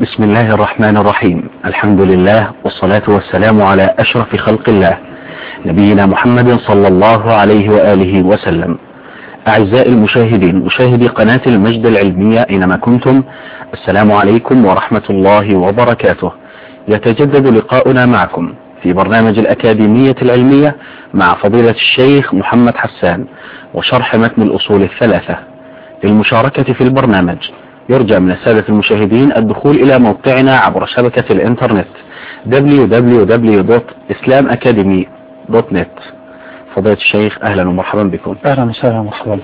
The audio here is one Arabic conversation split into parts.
بسم الله الرحمن الرحيم الحمد لله والصلاة والسلام على أشرف خلق الله نبينا محمد صلى الله عليه وآله وسلم أعزائي المشاهدين مشاهدي قناة المجد العلمية أينما كنتم السلام عليكم ورحمة الله وبركاته يتجدد لقاؤنا معكم في برنامج الأكاديمية العلمية مع فضيلة الشيخ محمد حسان وشرح متن الأصول الثلاثة للمشاركة في البرنامج يرجى من السادة المشاهدين الدخول إلى موقعنا عبر شبكة الإنترنت www.islamacademy.net فضيلة الشيخ أهلا ومرحبا بكم. أهلا وسهلا ومرحبا.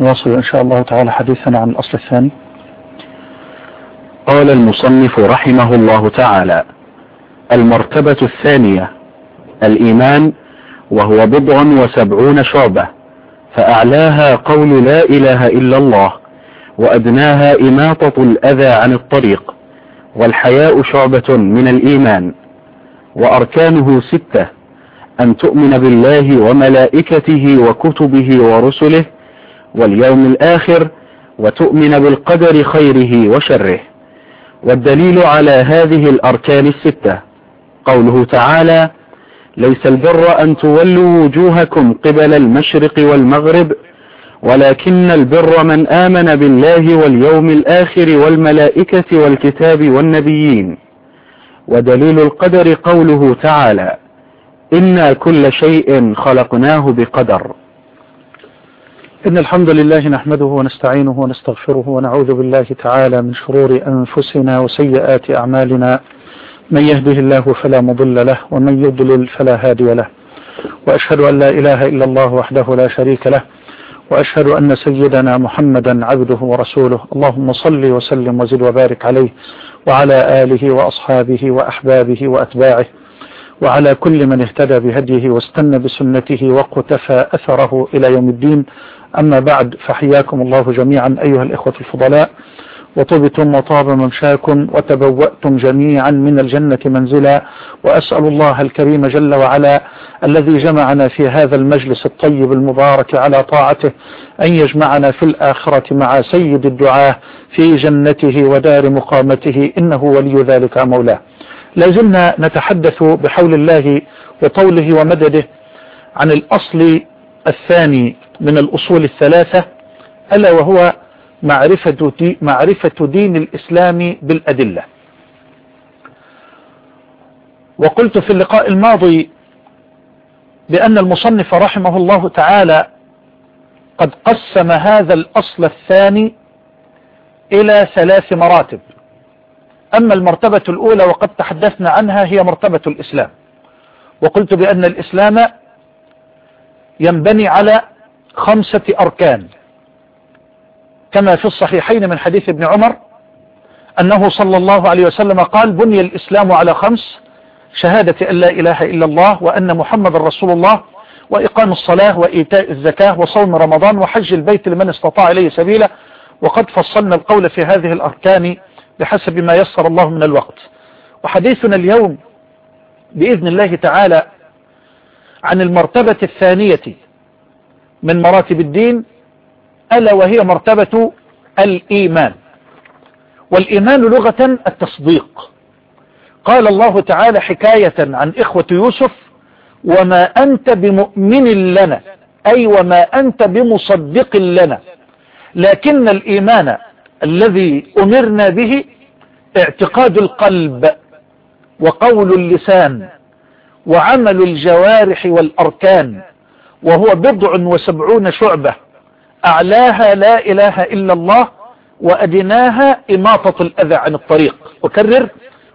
نواصل إن شاء الله تعالى حديثنا عن الأصل الثاني. قال المصنف رحمه الله تعالى المرتبة الثانية الإيمان وهو بضع وسبعون شعبة فأعلاها قول لا إله إلا الله. وأدناها إماطة الأذى عن الطريق والحياء شعبة من الإيمان وأركانه ستة أن تؤمن بالله وملائكته وكتبه ورسله واليوم الآخر وتؤمن بالقدر خيره وشره. والدليل على هذه الأركان الستة قوله تعالى ليس البر أن تولوا وجوهكم قبل المشرق والمغرب ولكن البر من آمن بالله واليوم الآخر والملائكة والكتاب والنبيين. ودليل القدر قوله تعالى إنا كل شيء خلقناه بقدر. إن الحمد لله نحمده ونستعينه ونستغفره ونعوذ بالله تعالى من شرور أنفسنا وسيئات أعمالنا. من يهده الله فلا مضل له ومن يضلل فلا هادي له. وأشهد أن لا إله إلا الله وحده لا شريك له. وأشهد أن سيدنا محمدا عبده ورسوله. اللهم صل وسلم وزد وبارك عليه وعلى آله وأصحابه وأحبابه وأتباعه. وعلى كل من اهتدى بهديه واستنى بسنته واقتفى أثره إلى يوم الدين. أما بعد فحياكم الله جميعا أيها الإخوة الفضلاء. وطبتم وطاب ممشاكم وتبوأتم جميعا من الجنة منزلا. وأسأل الله الكريم جل وعلا الذي جمعنا في هذا المجلس الطيب المبارك على طاعته أن يجمعنا في الآخرة مع سيد الدعاة في جنته ودار مقامته. إنه ولي ذلك مولاه. لازلنا نتحدث بحول الله وطوله ومدده عن الأصل الثاني من الأصول الثلاثة ألا وهو معرفة, معرفة دين الإسلام بالأدلة. وقلت في اللقاء الماضي بأن المصنف رحمه الله تعالى قد قسم هذا الأصل الثاني إلى ثلاث مراتب. أما المرتبة الأولى وقد تحدثنا عنها هي مرتبة الإسلام. وقلت بأن الإسلام ينبني على خمسة أركان. كما في الصحيحين من حديث ابن عمر أنه صلى الله عليه وسلم قال بني الإسلام على خمس شهادة أن لا إله إلا الله وأن محمد رسول الله وإقام الصلاة وإيتاء الزكاة وصوم رمضان وحج البيت لمن استطاع إليه سبيلا وقد فصلنا القول في هذه الأركان بحسب ما يسر الله من الوقت. وحديثنا اليوم بإذن الله تعالى عن المرتبة الثانية من مراتب الدين ألا وهي مرتبة الإيمان. والإيمان لغة التصديق. قال الله تعالى حكاية عن إخوة يوسف وما أنت بمؤمن لنا. أي وما أنت بمصدق لنا. لكن الإيمان الذي أمرنا به اعتقاد القلب وقول اللسان وعمل الجوارح والأركان وهو بضع وسبعون شعبة. أعلاها لا إله إلا الله وأدناها إماطة الأذى عن الطريق. أكرر.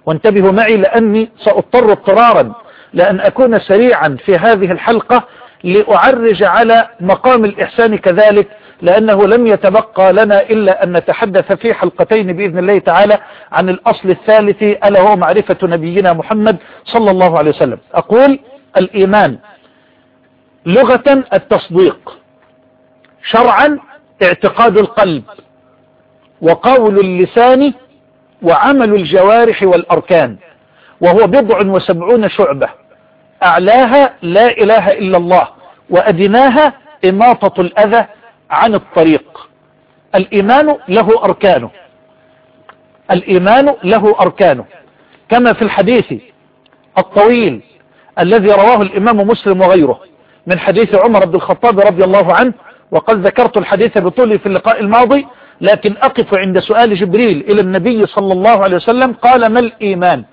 وانتبهوا معي لأني سأضطر اضطرارا لأن أكون سريعا في هذه الحلقة لأعرج على مقام الإحسان كذلك لأنه لم يتبقى لنا إلا أن نتحدث في حلقتين بإذن الله تعالى عن الأصل الثالث ألا هو معرفة نبينا محمد صلى الله عليه وسلم. أقول الإيمان لغة التصديق. شرعا اعتقاد القلب وقول اللسان وعمل الجوارح والأركان وهو بضع وسبعون شعبة. أعلاها لا إله إلا الله وأدناها إماطة الأذى عن الطريق. الإيمان له أركانه. الإيمان له أركانه. كما في الحديث الطويل الذي رواه الإمام مسلم وغيره من حديث عمر بن الخطاب رضي الله عنه وقد ذكرت الحديث بطولي في اللقاء الماضي لكن أقف عند سؤال جبريل إلى النبي صلى الله عليه وسلم قال ما الإيمان؟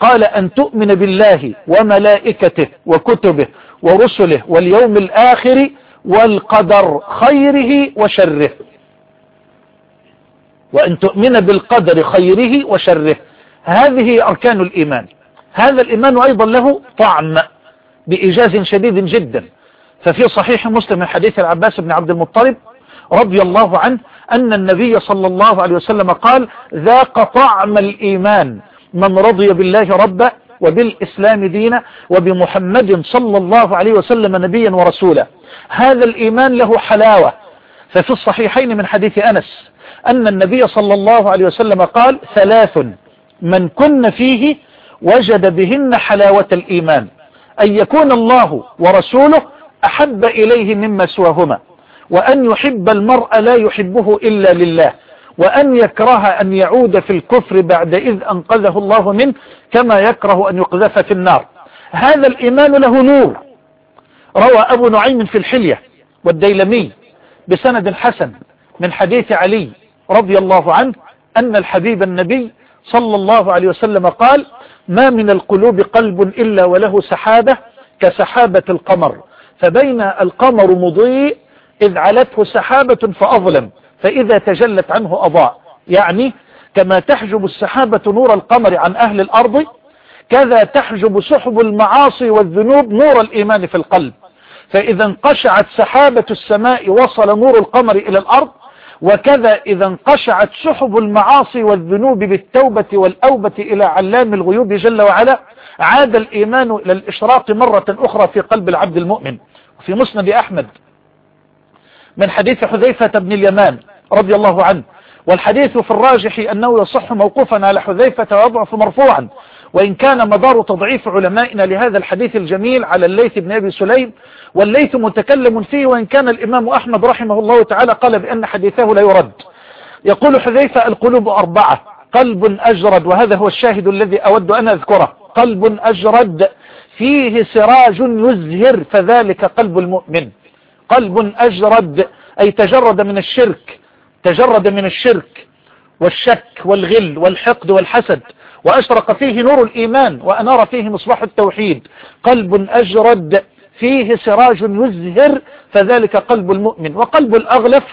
قال أن تؤمن بالله وملائكته وكتبه ورسله واليوم الآخر والقدر خيره وشره. وأن تؤمن بالقدر خيره وشره. هذه أركان الإيمان. هذا الإيمان أيضا له طعم بإيجاز شديد جدا. ففي صحيح مسلم من حديث العباس بن عبد المطلب رضي الله عنه أن النبي صلى الله عليه وسلم قال ذاق طعم الإيمان من رضي بالله ربا وبالإسلام دينا وبمحمد صلى الله عليه وسلم نبيا ورسولا. هذا الإيمان له حلاوة. ففي الصحيحين من حديث أنس أن النبي صلى الله عليه وسلم قال ثلاث من كن فيه وجد بهن حلاوة الإيمان. أن يكون الله ورسوله أحب إليه مما سواهما وأن يحب المرء لا يحبه إلا لله وأن يكره أن يعود في الكفر بعد إذ أنقذه الله منه كما يكره أن يقذف في النار. هذا الإيمان له نور. روى أبو نعيم في الحلية والديلمي بسند حسن من حديث علي رضي الله عنه أن الحبيب النبي صلى الله عليه وسلم قال ما من القلوب قلب إلا وله سحابة كسحابة القمر فبين القمر مضيء إذ علته سحابة فأظلم فإذا تجلت عنه أضاء. يعني كما تحجب السحابة نور القمر عن أهل الأرض كذا تحجب سحب المعاصي والذنوب نور الإيمان في القلب. فإذا انقشعت سحابة السماء وصل نور القمر إلى الأرض وكذا إذا انقشعت سحب المعاصي والذنوب بالتوبة والأوبة إلى علام الغيوب جل وعلا عاد الإيمان إلى الإشراق مرة أخرى في قلب العبد المؤمن. في مسند أحمد من حديث حذيفة بن اليمان رضي الله عنه والحديث في الراجح أنه يصح موقوفا على حذيفة ويضعف مرفوعا وإن كان مدار تضعيف علمائنا لهذا الحديث الجميل على الليث بن أبي سليم والليث متكلم فيه وإن كان الإمام أحمد رحمه الله تعالى قال بأن حديثه لا يرد. يقول حذيفة القلوب أربعة قلب أجرد وهذا هو الشاهد الذي أود أن أذكره. قلب أجرد فيه سراج يزهر فذلك قلب المؤمن. قلب أجرد أي تجرد من الشرك تجرد من الشرك والشك والغل والحقد والحسد. وأشرق فيه نور الإيمان وأنار فيه مصباح التوحيد. قلب أجرد فيه سراج يزهر فذلك قلب المؤمن. وقلب الأغلف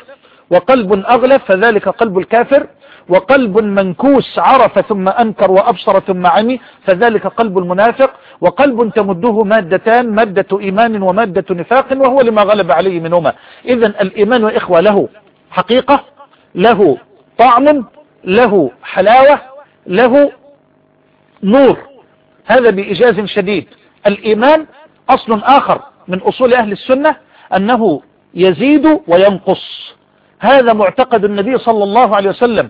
وقلب أغلف فذلك قلب الكافر. وقلب منكوس عرف ثم أنكر وأبصر ثم عمي فذلك قلب المنافق. وقلب تمده مادتان مادة إيمان ومادة نفاق وهو لما غلب عليه منهما. إذا الإيمان وإخوة له حقيقة له طعم له حلاوة له نور. هذا بإجاز شديد. الإيمان أصل آخر من أصول أهل السنة أنه يزيد وينقص. هذا معتقد النبي صلى الله عليه وسلم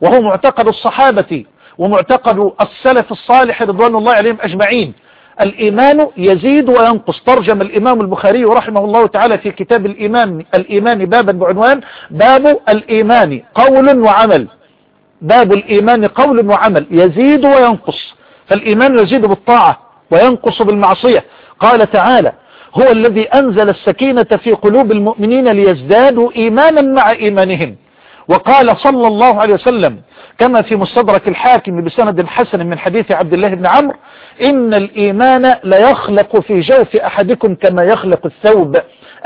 وهو معتقد الصحابة ومعتقد السلف الصالح رضوان الله عليهم أجمعين. الإيمان يزيد وينقص. ترجم الإمام البخاري رحمه الله تعالى في كتاب الإيمان الإيمان بابا بعنوان باب الإيمان قول وعمل. باب الإيمان قول وعمل. يزيد وينقص. فالإيمان يزيد بالطاعة وينقص بالمعصية. قال تعالى هو الذي أنزل السكينة في قلوب المؤمنين ليزدادوا إيمانا مع إيمانهم. وقال صلى الله عليه وسلم كما في مستدرك الحاكم بسند حسن من حديث عبد الله بن عمرو إن الإيمان ليخلق في جوف أحدكم كما يخلق الثوب.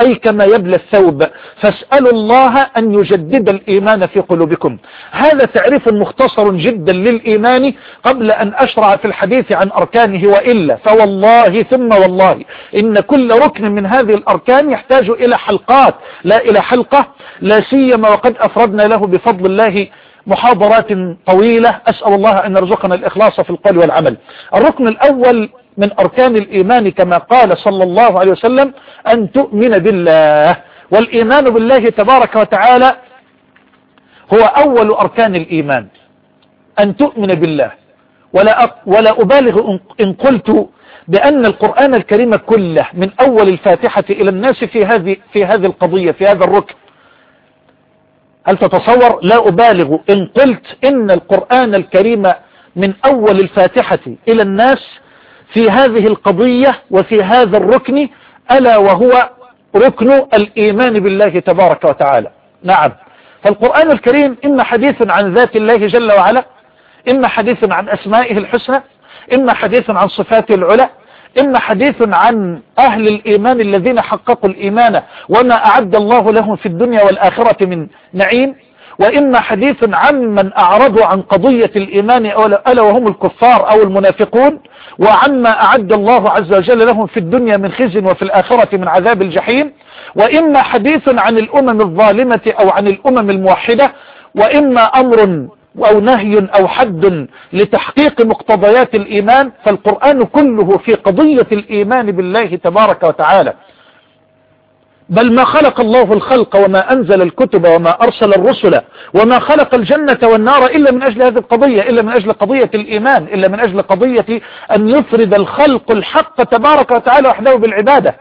أي كما يبلى الثوب. فاسألوا الله أن يجدد الإيمان في قلوبكم. هذا تعريف مختصر جدا للإيمان قبل أن أشرع في الحديث عن أركانه وإلا. فوالله ثم والله. إن كل ركن من هذه الأركان يحتاج إلى حلقات. لا إلى حلقة لا سيما وقد أفردنا له بفضل الله محاضرات طويلة. أسأل الله أن يرزقنا الإخلاص في القول والعمل. الركن الأول من أركان الإيمان كما قال صلى الله عليه وسلم أن تؤمن بالله. والإيمان بالله تبارك وتعالى هو أول أركان الإيمان. أن تؤمن بالله. ولا, ولا أبالغ إن قلت بأن القرآن الكريم كله من أول الفاتحة إلى الناس في هذه, في هذه القضية في هذا الركن. هل تتصور؟ لا أبالغ. إن قلت إن القرآن الكريم من أول الفاتحة إلى الناس في هذه القضية وفي هذا الركن ألا وهو ركن الإيمان بالله تبارك وتعالى. نعم. فالقرآن الكريم إما حديث عن ذات الله جل وعلا إما حديث عن أسمائه الحسنى إما حديث عن صفاته العلى إما حديث عن أهل الإيمان الذين حققوا الإيمان وما أعد الله لهم في الدنيا والآخرة من نعيم. وإما حديث عن من أعرضوا عن قضية الإيمان ألا وهم الكفار أو المنافقون وعما أعد الله عز وجل لهم في الدنيا من خزي وفي الآخرة من عذاب الجحيم وإما حديث عن الأمم الظالمة أو عن الأمم الموحدة وإما أمر أو نهي أو حد لتحقيق مقتضيات الإيمان فالقرآن كله في قضية الإيمان بالله تبارك وتعالى. بل ما خلق الله الخلق وما أنزل الكتب وما أرسل الرسل وما خلق الجنة والنار إلا من أجل هذه القضية إلا من أجل قضية الإيمان إلا من أجل قضية أن يفرد الخلق الحق تبارك وتعالى وحده بالعبادة.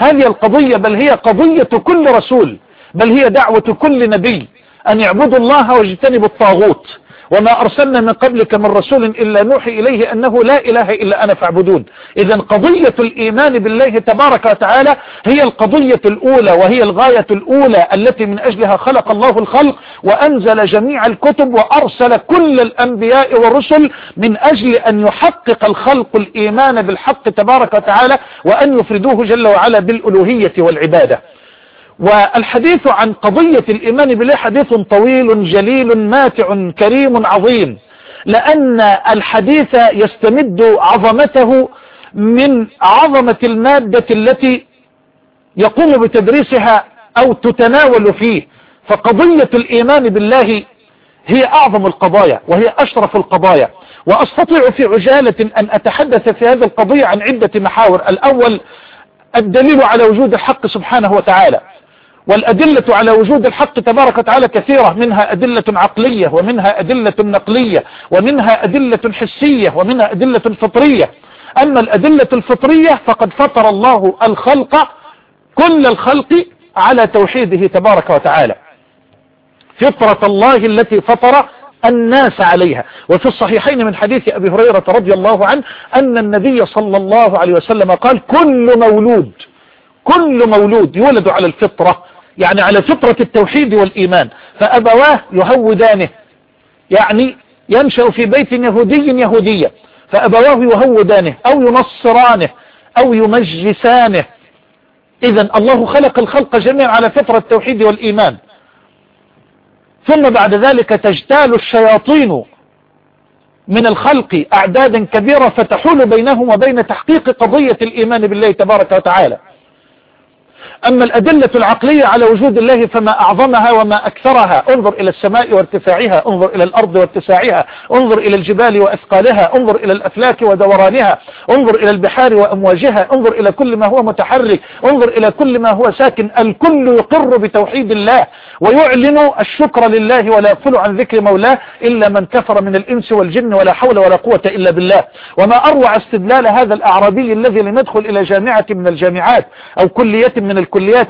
هذه القضية بل هي قضية كل رسول بل هي دعوة كل نبي أن يعبدوا الله واجتنبوا الطاغوت. وما أرسلنا من قبلك من رسول إلا نوحي إليه أنه لا إله إلا أنا فاعبدون. إذا قضية الإيمان بالله تبارك وتعالى هي القضية الأولى وهي الغاية الأولى التي من أجلها خلق الله الخلق وأنزل جميع الكتب وأرسل كل الأنبياء والرسل من أجل أن يحقق الخلق الإيمان بالحق تبارك وتعالى وأن يفردوه جل وعلا بالألوهية والعبادة. والحديث عن قضية الإيمان بالله حديث طويل جليل ماتع كريم عظيم. لأن الحديث يستمد عظمته من عظمة المادة التي يقوم بتدريسها أو تتناول فيه. فقضية الإيمان بالله هي أعظم القضايا وهي أشرف القضايا. وأستطيع في عجالة أن أتحدث في هذه القضية عن عدة محاور. الأول الدليل على وجود الحق سبحانه وتعالى. والأدلة على وجود الحق تبارك وتعالى كثيرة منها أدلة عقلية ومنها أدلة نقلية ومنها أدلة حسية ومنها أدلة فطرية. أما الأدلة الفطرية فقد فطر الله الخلق كل الخلق على توحيده تبارك وتعالى. فطرة الله التي فطر الناس عليها. وفي الصحيحين من حديث أبي هريرة رضي الله عنه أن النبي صلى الله عليه وسلم قال كل مولود كل مولود يولد على الفطرة يعني على فطرة التوحيد والإيمان. فأبواه يهودانه. يعني ينشأ في بيت يهودي يهودية. فأبواه يهودانه أو ينصرانه أو يمجسانه. إذا الله خلق الخلق جميعا على فطرة التوحيد والإيمان. ثم بعد ذلك تجتال الشياطين من الخلق أعدادا كبيرة فتحول بينهم وبين تحقيق قضية الإيمان بالله تبارك وتعالى. أما الأدلة العقلية على وجود الله فما أعظمها وما أكثرها انظر إلى السماء وارتفاعها انظر إلى الأرض واتساعها انظر إلى الجبال وأثقالها انظر إلى الأفلاك ودورانها انظر إلى البحار وأمواجها انظر إلى كل ما هو متحرك انظر إلى كل ما هو ساكن الكل يقر بتوحيد الله ويعلن الشكر لله ولا يغفل عن ذكر مولاه إلا من كفر من الإنس والجن ولا حول ولا قوة إلا بالله. وما أروع استدلال هذا الأعرابي الذي لم يدخل إلى جامعة من الجامعات أو كلية من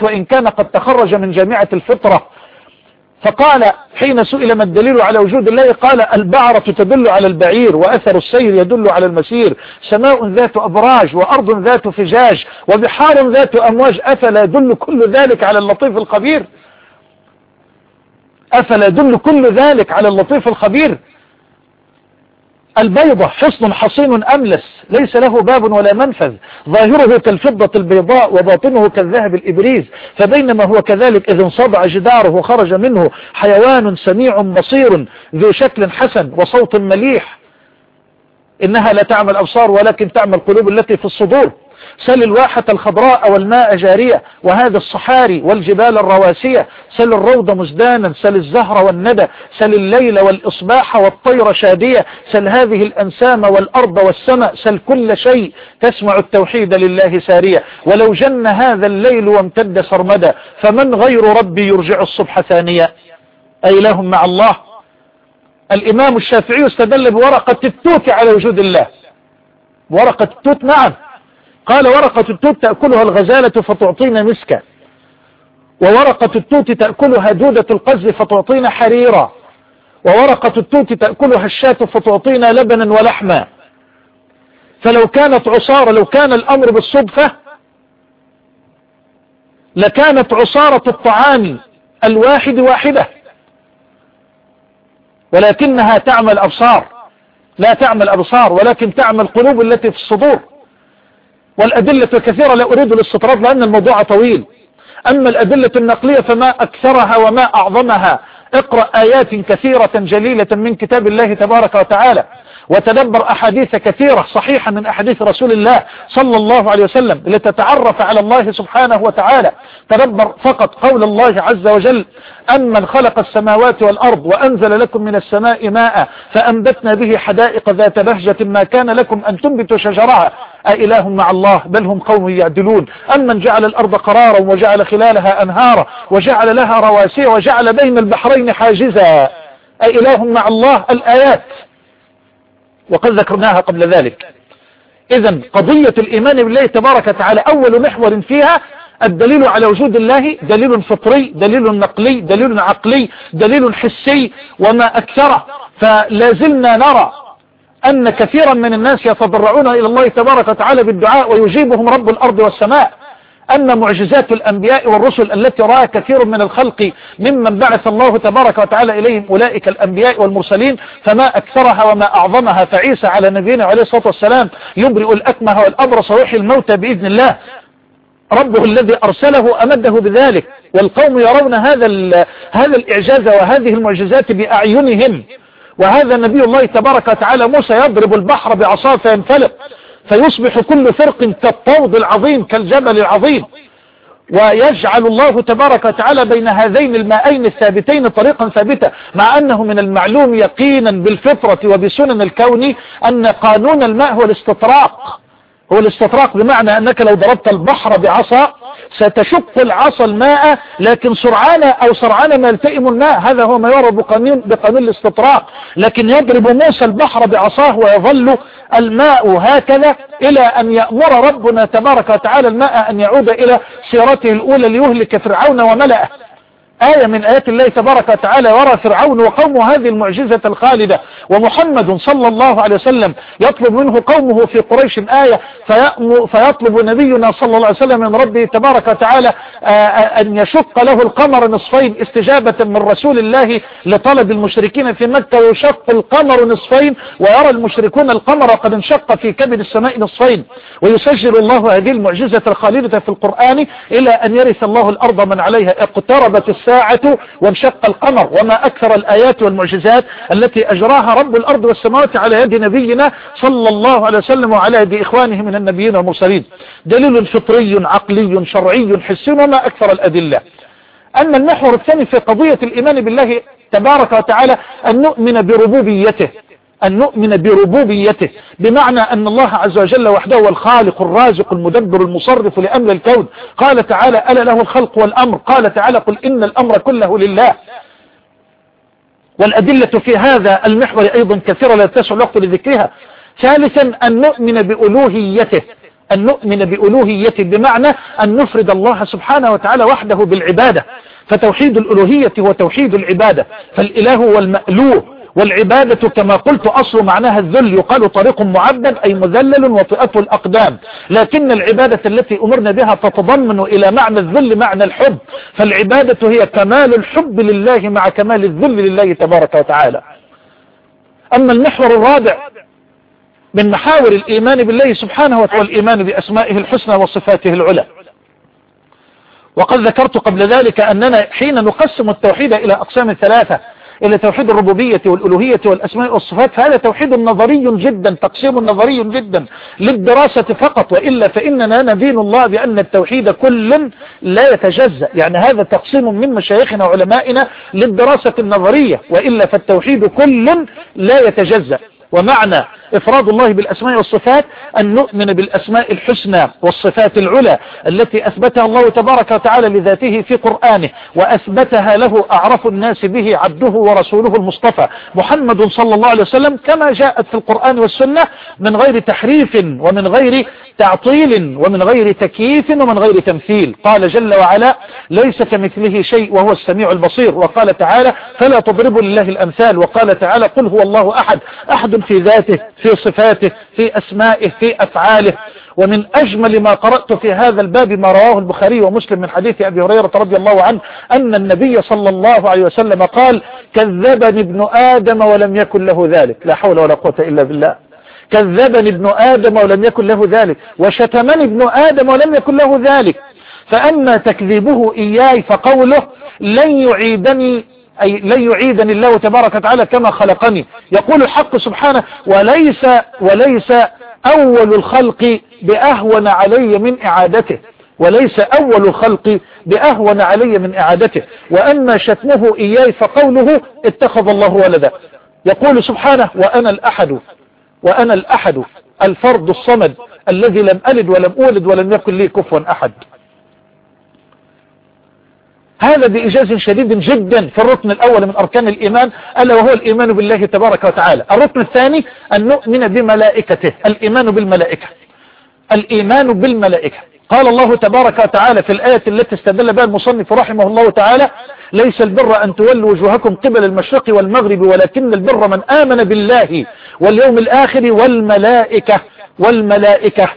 وإن كان قد تخرج من جامعة الفطرة. فقال حين سئل ما الدليل على وجود الله قال البعرة تدل على البعير وأثر السير يدل على المسير. سماء ذات أبراج وأرض ذات فجاج وبحار ذات أمواج أفلا يدل كل ذلك على اللطيف الخبير؟ أفلا يدل كل ذلك على اللطيف الخبير؟ البيضة حصن حصين أملس ليس له باب ولا منفذ. ظاهره كالفضة البيضاء وباطنه كالذهب الإبريز. فبينما هو كذلك إذ انصدع جداره وخرج منه حيوان سميع بصير ذو شكل حسن وصوت مليح. إنها لا تعمل أبصار ولكن تعمل القلوب التي في الصدور. سل الواحة الخضراء والماء جارية وهذا الصحاري والجبال الرواسية. سل الروض مزدانا سل الزهر والندى سل الليل والإصباح والطير شادية. سل هذه الأنسام والأرض والسماء سل كل شيء تسمع التوحيد لله سارية. ولو جن هذا الليل وامتد سرمدا فمن غير ربي يرجع الصبح ثانية؟ أي لهم مع الله. الإمام الشافعي استدل بورقة التوت على وجود الله. ورقة التوت نعم. قال ورقة التوت تأكلها الغزالة فتعطينا مسكا. وورقة التوت تأكلها دودة القز فتعطينا حريرا. وورقة التوت تأكلها الشاة فتعطينا لبنا ولحما. فلو كانت عصارة لو كان الأمر بالصدفة لكانت عصارة الطعام الواحد واحدة. ولكنها تعمل أبصار. لا تعمل أبصار ولكن تعمل قلوب التي في الصدور. والأدلة كثيرة لا أريد الاستطراد لأن الموضوع طويل. أما الأدلة النقلية فما أكثرها وما أعظمها اقرأ آيات كثيرة جليلة من كتاب الله تبارك وتعالى وتدبر أحاديث كثيرة صحيحة من أحاديث رسول الله صلى الله عليه وسلم لتتعرف على الله سبحانه وتعالى. تدبر فقط قول الله عز وجل أمن خلق السماوات والأرض وأنزل لكم من السماء ماء فأنبتنا به حدائق ذات بهجة ما كان لكم أن تنبتوا شجرها. أإله مع الله بل هم قوم يعدلون. أمن جعل الأرض قرارا وجعل خلالها أنهارا وجعل لها رواسي وجعل بين البحرين حاجزا. أإله مع الله الآيات. وقد ذكرناها قبل ذلك. إذا قضية الإيمان بالله تبارك وتعالى أول محور فيها الدليل على وجود الله دليل فطري دليل نقلي دليل عقلي دليل حسي وما أكثره. فلازلنا نرى أن كثيرا من الناس يتضرعون إلى الله تبارك وتعالى بالدعاء ويجيبهم رب الأرض والسماء. أن معجزات الأنبياء والرسل التي رأى كثير من الخلق ممن بعث الله تبارك وتعالى إليهم أولئك الأنبياء والمرسلين فما أكثرها وما أعظمها فعيسى على نبينا عليه الصلاة والسلام يبرئ الأكمه والأبرص ويحيي الموتى بإذن الله. ربه الذي أرسله أمده بذلك والقوم يرون هذا هذا الإعجاز وهذه المعجزات بأعينهم. وهذا نبي الله تبارك وتعالى موسى يضرب البحر بعصاه فينفلق فيصبح كل فرق كالطود العظيم كالجبل العظيم. ويجعل الله تبارك وتعالى بين هذين المائين الثابتين طريقا ثابتة مع أنه من المعلوم يقينا بالفطرة وبسنن الكون أن قانون الماء هو الاستطراق. هو الاستطراق بمعنى أنك لو ضربت البحر بعصا ستشق العصا الماء لكن سرعان أو سرعان ما يلتئم الماء هذا هو ما يرى بقانون, بقانون الاستطراق. لكن يضرب موسى البحر بعصاه ويظل الماء هكذا إلى أن يأمر ربنا تبارك وتعالى الماء أن يعود إلى سيرته الأولى ليهلك فرعون وملأه. آية من آيات الله تبارك وتعالى يرى فرعون وقومه هذه المعجزة الخالدة ومحمد صلى الله عليه وسلم يطلب منه قومه في قريش آية فيطلب نبينا صلى الله عليه وسلم من ربه تبارك وتعالى أن يشق له القمر نصفين استجابة من رسول الله لطلب المشركين في مكة ويشق القمر نصفين ويرى المشركون القمر قد انشق في كبد السماء نصفين. ويسجل الله هذه المعجزة الخالدة في القرآن إلى أن يرث الله الأرض من عليها اقتربت الساعة وانشق القمر وما أكثر الآيات والمعجزات التي أجراها رب الأرض والسماوات على يد نبينا صلى الله عليه وسلم وعلى يد إخوانه من النبيين والمرسلين. دليل فطري عقلي شرعي حسي وما أكثر الأدلة. أما المحور الثاني في قضية الإيمان بالله تبارك وتعالى أن نؤمن بربوبيته. أن نؤمن بربوبيته بمعنى أن الله عز وجل وحده هو الخالق الرازق المدبر المصرف لأمر الكون. قال تعالى ألا له الخلق والأمر؟ قال تعالى قل إن الأمر كله لله. والأدلة في هذا المحور أيضا كثيرة لا تسع الوقت لذكرها. ثالثا أن نؤمن بألوهيته. أن نؤمن بألوهيته بمعنى أن نفرد الله سبحانه وتعالى وحده بالعبادة. فتوحيد الألوهية هو توحيد العبادة. فالإله هو المألوه. والعبادة كما قلت أصل معناها الذل يقال طريق معبد أي مذلل وطئته الأقدام. لكن العبادة التي أمرنا بها تتضمن إلى معنى الذل معنى الحب. فالعبادة هي كمال الحب لله مع كمال الذل لله تبارك وتعالى. أما المحور الرابع من محاور الإيمان بالله سبحانه وتعالى الإيمان بأسمائه الحسنى وصفاته العلى. وقد ذكرت قبل ذلك أننا حين نقسم التوحيد إلى أقسام ثلاثة إلى توحيد الربوبية والألوهية والأسماء والصفات. فهذا توحيد نظري جدا تقسيم نظري جدا للدراسة فقط وإلا فإننا ندين الله بأن التوحيد كل لا يتجزأ. يعني هذا تقسيم من مشايخنا وعلمائنا للدراسة النظرية وإلا فالتوحيد كل لا يتجزأ. ومعنى إفراد الله بالأسماء والصفات أن نؤمن بالأسماء الحسنى والصفات العلى التي أثبتها الله تبارك وتعالى لذاته في قرآنه وأثبتها له أعرف الناس به عبده ورسوله المصطفى محمد صلى الله عليه وسلم كما جاءت في القرآن والسنة من غير تحريف ومن غير تعطيل ومن غير تكييف ومن غير تمثيل. قال جل وعلا ليس كمثله شيء وهو السميع البصير. وقال تعالى فلا تضربوا لله الأمثال. وقال تعالى قل هو الله أحد. أحد في ذاته في صفاته في أسمائه في أفعاله. ومن أجمل ما قرأت في هذا الباب ما رواه البخاري ومسلم من حديث أبي هريرة رضي الله عنه أن النبي صلى الله عليه وسلم قال كذبني ابن آدم ولم يكن له ذلك. لا حول ولا قوة إلا بالله. كذبني ابن آدم ولم يكن له ذلك وشتمني ابن آدم ولم يكن له ذلك. فأما تكذيبه إياي فقوله لن يعيدني أي لن يعيدني الله تبارك وتعالى كما خلقني. يقول الحق سبحانه وليس وليس أول الخلق بأهون علي من إعادته وليس أول الخلق بأهون علي من إعادته. وأما شتمه إياي فقوله اتخذ الله ولدا. يقول سبحانه وأنا الأحد وأنا الأحد الفرد الصمد الذي لم ألد ولم أولد ولم يكن لي كفوا أحد. هذا بإجاز شديد جدا في الركن الأول من أركان الإيمان ألا وهو الإيمان بالله تبارك وتعالى. الركن الثاني أن نؤمن بملائكته. الإيمان بالملائكة. الإيمان بالملائكة. قال الله تبارك وتعالى في الآية التي استدل بها المصنف رحمه الله تعالى ليس البر أن تولوا وجوهكم قبل المشرق والمغرب ولكن البر من آمن بالله واليوم الآخر والملائكة والملائكة.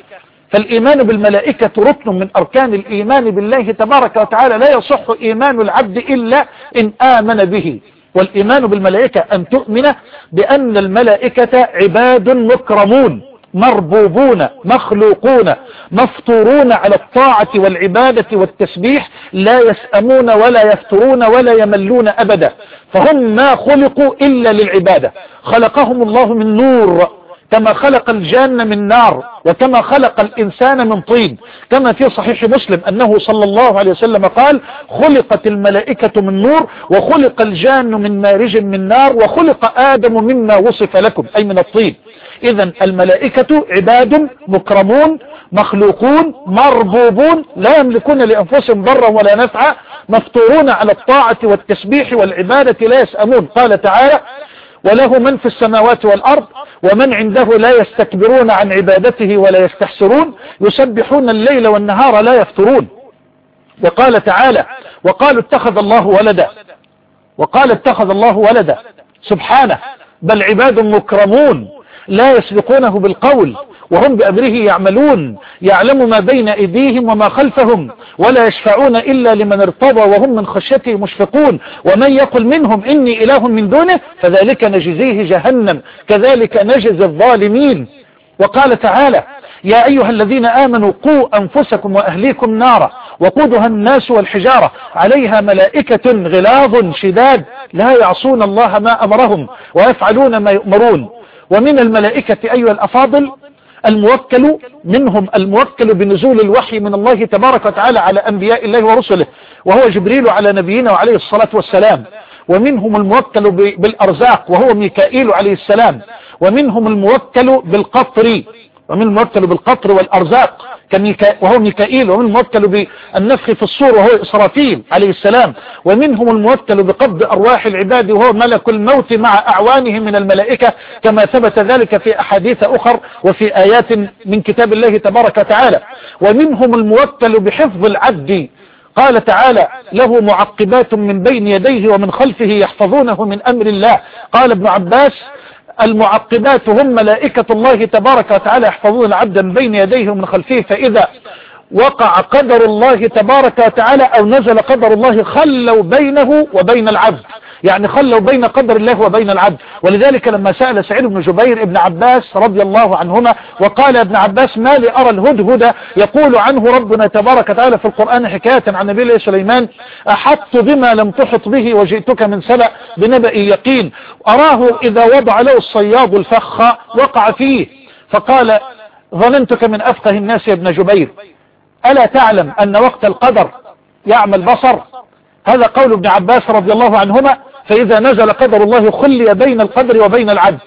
فالإيمان بالملائكة ركن من أركان الإيمان بالله تبارك وتعالى لا يصح إيمان العبد إلا إن آمن به. والإيمان بالملائكة أن تؤمن بأن الملائكة عباد مكرمون. مربوبون مخلوقون مفطورون على الطاعة والعبادة والتسبيح لا يسأمون ولا يفترون ولا يملون أبدا. فهم ما خلقوا إلا للعبادة. خلقهم الله من نور كما خلق الجان من نار وكما خلق الإنسان من طين. كما في صحيح مسلم أنه صلى الله عليه وسلم قال خلقت الملائكة من نور وخلق الجان من مارج من نار وخلق آدم مما وصف لكم. أي من الطين. إذا الملائكة عباد مكرمون مخلوقون مربوبون لا يملكون لأنفسهم ضرا ولا نفعا مفطورون على الطاعة والتسبيح والعبادة لا يسأمون. قال تعالى وله من في السماوات والأرض ومن عنده لا يستكبرون عن عبادته ولا يستحسرون يسبحون الليل والنهار لا يفترون. وقال تعالى وقالوا اتخذ الله ولدا. وقال اتخذ الله ولدا. سبحانه. بل عباد مكرمون. لا يسبقونه بالقول وهم بأمره يعملون يعلم ما بين أيديهم وما خلفهم ولا يشفعون إلا لمن ارتضى وهم من خشيته مشفقون ومن يقل منهم إني إله من دونه فذلك نجزيه جهنم كذلك نجز الظالمين. وقال تعالى يا أيها الذين آمنوا قوا أنفسكم وأهليكم نارا وقودها الناس والحجارة عليها ملائكة غلاظ شداد لا يعصون الله ما أمرهم ويفعلون ما يؤمرون. ومن الملائكة أيها الأفاضل الموكل منهم الموكل بنزول الوحي من الله تبارك وتعالى على أنبياء الله ورسله وهو جبريل على نبينا وعليه الصلاة والسلام. ومنهم الموكل بالأرزاق وهو ميكائيل عليه السلام. ومنهم الموكل بالقطر ومن الموكل بالقطر والأرزاق. كميكا وهو ميكائيل ومن الموكل بالنفخ في الصور وهو إسرافيل عليه السلام ومنهم الموكل بقبض أرواح العباد وهو ملك الموت مع أعوانه من الملائكة كما ثبت ذلك في أحاديث أخر وفي آيات من كتاب الله تبارك وتعالى. ومنهم الموكل بحفظ العبد. قال تعالى له معقبات من بين يديه ومن خلفه يحفظونه من أمر الله. قال ابن عباس المعقبات هم ملائكة الله تبارك وتعالى يحفظون العبد من بين يديه ومن خلفه فإذا وقع قدر الله تبارك وتعالى أو نزل قدر الله خلوا بينه وبين العبد. يعني خلوا بين قدر الله وبين العبد. ولذلك لما سأل سعيد بن جبير ابن عباس رضي الله عنهما وقال ابن عباس ما لي أرى الهدهد يقول عنه ربنا تبارك وتعالى في القرآن حكاية عن نبي الله سليمان أحط بما لم تحط به وجئتك من سبأ بنبأ يقين. أراه إذا وضع له الصياد الفخ وقع فيه. فقال ظننتك من أفقه الناس يا ابن جبير. ألا تعلم أن وقت القدر يعمل بصر؟ هذا قول ابن عباس رضي الله عنهما. فإذا نزل قدر الله خلي بين القدر وبين العبد.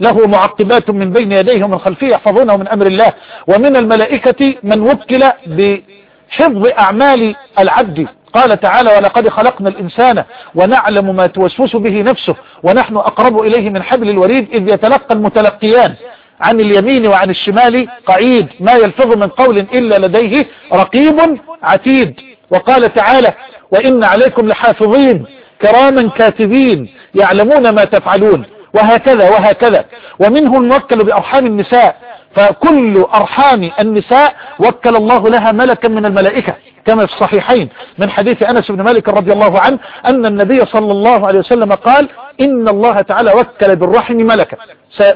له معقبات من بين يديه ومن خلفه يحفظونه من أمر الله. ومن الملائكة من وكل بحفظ أعمال العبد. قال تعالى ولقد خلقنا الإنسان ونعلم ما توسوس به نفسه ونحن أقرب إليه من حبل الوريد إذ يتلقى المتلقيان عن اليمين وعن الشمال قعيد ما يلفظ من قول إلا لديه رقيب عتيد. وقال تعالى وإن عليكم لحافظين. كراما كاتبين يعلمون ما تفعلون وهكذا وهكذا. ومنه الموكل بأرحام النساء فكل أرحام النساء وكل الله لها ملكا من الملائكة كما في الصحيحين من حديث أنس بن مالك رضي الله عنه أن النبي صلى الله عليه وسلم قال إن الله تعالى وكل بالرحم ملكا.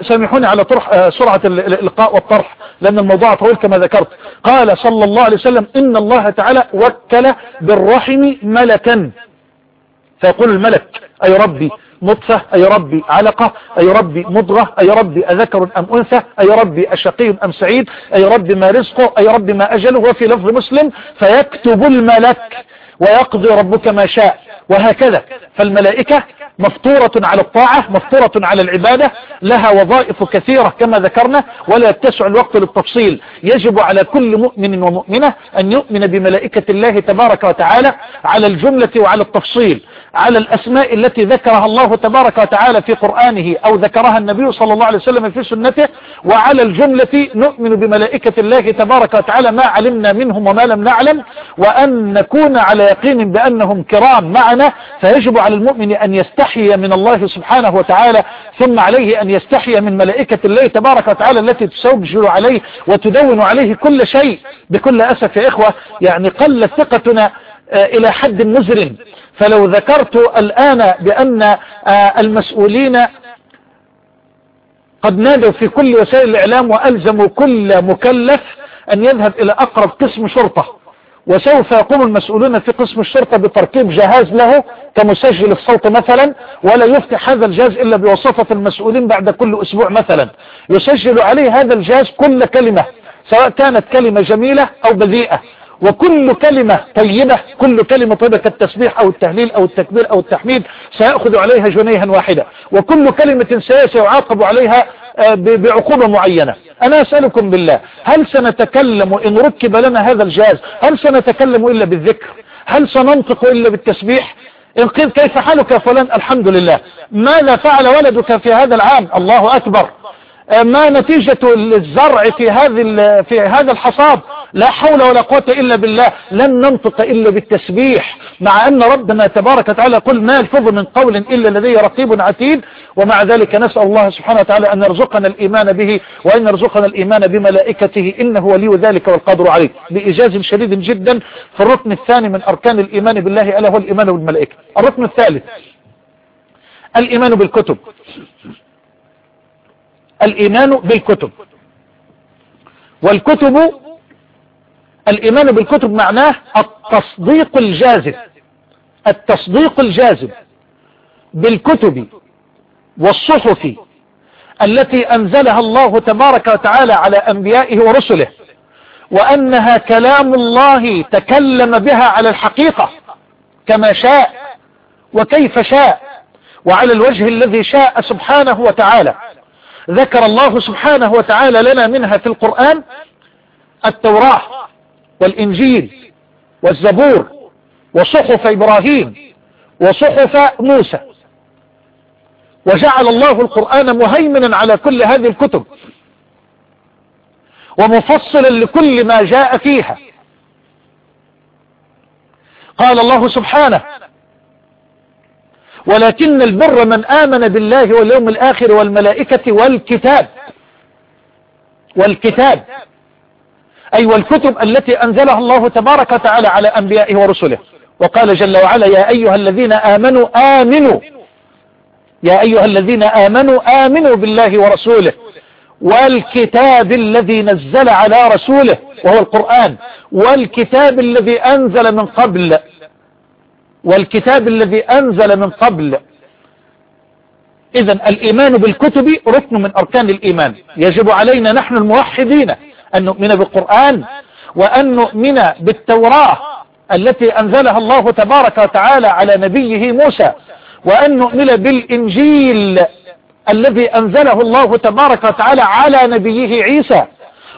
سامحوني على طرح سرعة الإلقاء والطرح لأن الموضوع طويل كما ذكرت. قال صلى الله عليه وسلم إن الله تعالى وكل بالرحم ملكا. فيقول الملك أي ربي نطفة أي ربي علقة أي ربي مضغة أي ربي أذكر أم أنثى أي ربي أشقي أم سعيد أي ربي ما رزقه أي ربي ما أجله وفي لفظ مسلم فيكتب الملك ويقضي ربك ما شاء وهكذا. فالملائكة مفطورة على الطاعة مفطورة على العبادة لها وظائف كثيرة كما ذكرنا ولا يتسع الوقت للتفصيل. يجب على كل مؤمن ومؤمنة أن يؤمن بملائكة الله تبارك وتعالى على الجملة وعلى التفصيل. على الأسماء التي ذكرها الله تبارك وتعالى في قرآنه أو ذكرها النبي صلى الله عليه وسلم في سنته وعلى الجملة نؤمن بملائكة الله تبارك وتعالى ما علمنا منهم وما لم نعلم وأن نكون على يقين بأنهم كرام معنا فيجب على المؤمن أن يستحي من الله سبحانه وتعالى ثم عليه أن يستحي من ملائكة الله تبارك وتعالى التي تسجل عليه وتدون عليه كل شيء بكل أسف يا إخوة يعني قل ثقتنا إلى حد مزر فلو ذكرت الآن بأن المسؤولين قد نادوا في كل وسائل الإعلام وألزموا كل مكلف أن يذهب إلى أقرب قسم شرطة. وسوف يقوم المسؤولون في قسم الشرطة بتركيب جهاز له كمسجل الصوت مثلا ولا يفتح هذا الجهاز إلا بوساطة المسؤولين بعد كل أسبوع مثلا. يسجل عليه هذا الجهاز كل كلمة سواء كانت كلمة جميلة أو بذيئة. وكل كلمة طيبة كل كلمة طيبة كالتسبيح أو التهليل أو التكبير أو التحميد سيأخذ عليها جنيها واحدة. وكل كلمة سيعاقب عليها بعقوبة معينة. أنا أسألكم بالله هل سنتكلم إن ركب لنا هذا الجهاز هل سنتكلم إلا بالذكر؟ هل سننطق إلا بالتسبيح؟ إن قيل كيف حالك يا فلان؟ الحمد لله. ماذا فعل ولدك في هذا العام؟ الله أكبر. ما نتيجة الزرع في هذه في هذا الحصاد؟ لا حول ولا قوة إلا بالله لن ننطق إلا بالتسبيح مع أن ربنا تبارك وتعالى قل ما يلفظ من قول إلا لديه رقيب عتيد ومع ذلك نسأل الله سبحانه وتعالى أن يرزقنا الإيمان به وأن يرزقنا الإيمان بملائكته إنه ولي ذلك والقدر عليه. بإجاز شديد جدا في الركن الثاني من أركان الإيمان بالله ألا هو الإيمان بالملائكة. الركن الثالث الإيمان بالكتب. الإيمان بالكتب. والكتب الإيمان بالكتب معناه التصديق الجازم. التصديق الجازم بالكتب والصحف التي أنزلها الله تبارك وتعالى على أنبيائه ورسله وأنها كلام الله تكلم بها على الحقيقة كما شاء وكيف شاء وعلى الوجه الذي شاء سبحانه وتعالى. ذكر الله سبحانه وتعالى لنا منها في القرآن التوراة. والإنجيل والزبور وصحف إبراهيم وصحف موسى. وجعل الله القرآن مهيمنا على كل هذه الكتب ومفصلا لكل ما جاء فيها. قال الله سبحانه ولكن البر من آمن بالله واليوم الآخر والملائكة والكتاب والكتاب أي والكتب التي أنزلها الله تبارك وتعالى على أنبيائه ورسله. وقال جل وعلا يا أيها الذين آمنوا آمنوا. يا أيها الذين آمنوا آمنوا بالله ورسوله والكتاب الذي نزل على رسوله وهو القرآن والكتاب الذي أنزل من قبل والكتاب الذي أنزل من قبل. إذا الإيمان بالكتب ركن من أركان الإيمان. يجب علينا نحن الموحدين أن نؤمن بالقرآن وأن نؤمن بالتوراة التي أنزلها الله تبارك وتعالى على نبيه موسى وأن نؤمن بالإنجيل الذي أنزله الله تبارك وتعالى على نبيه عيسى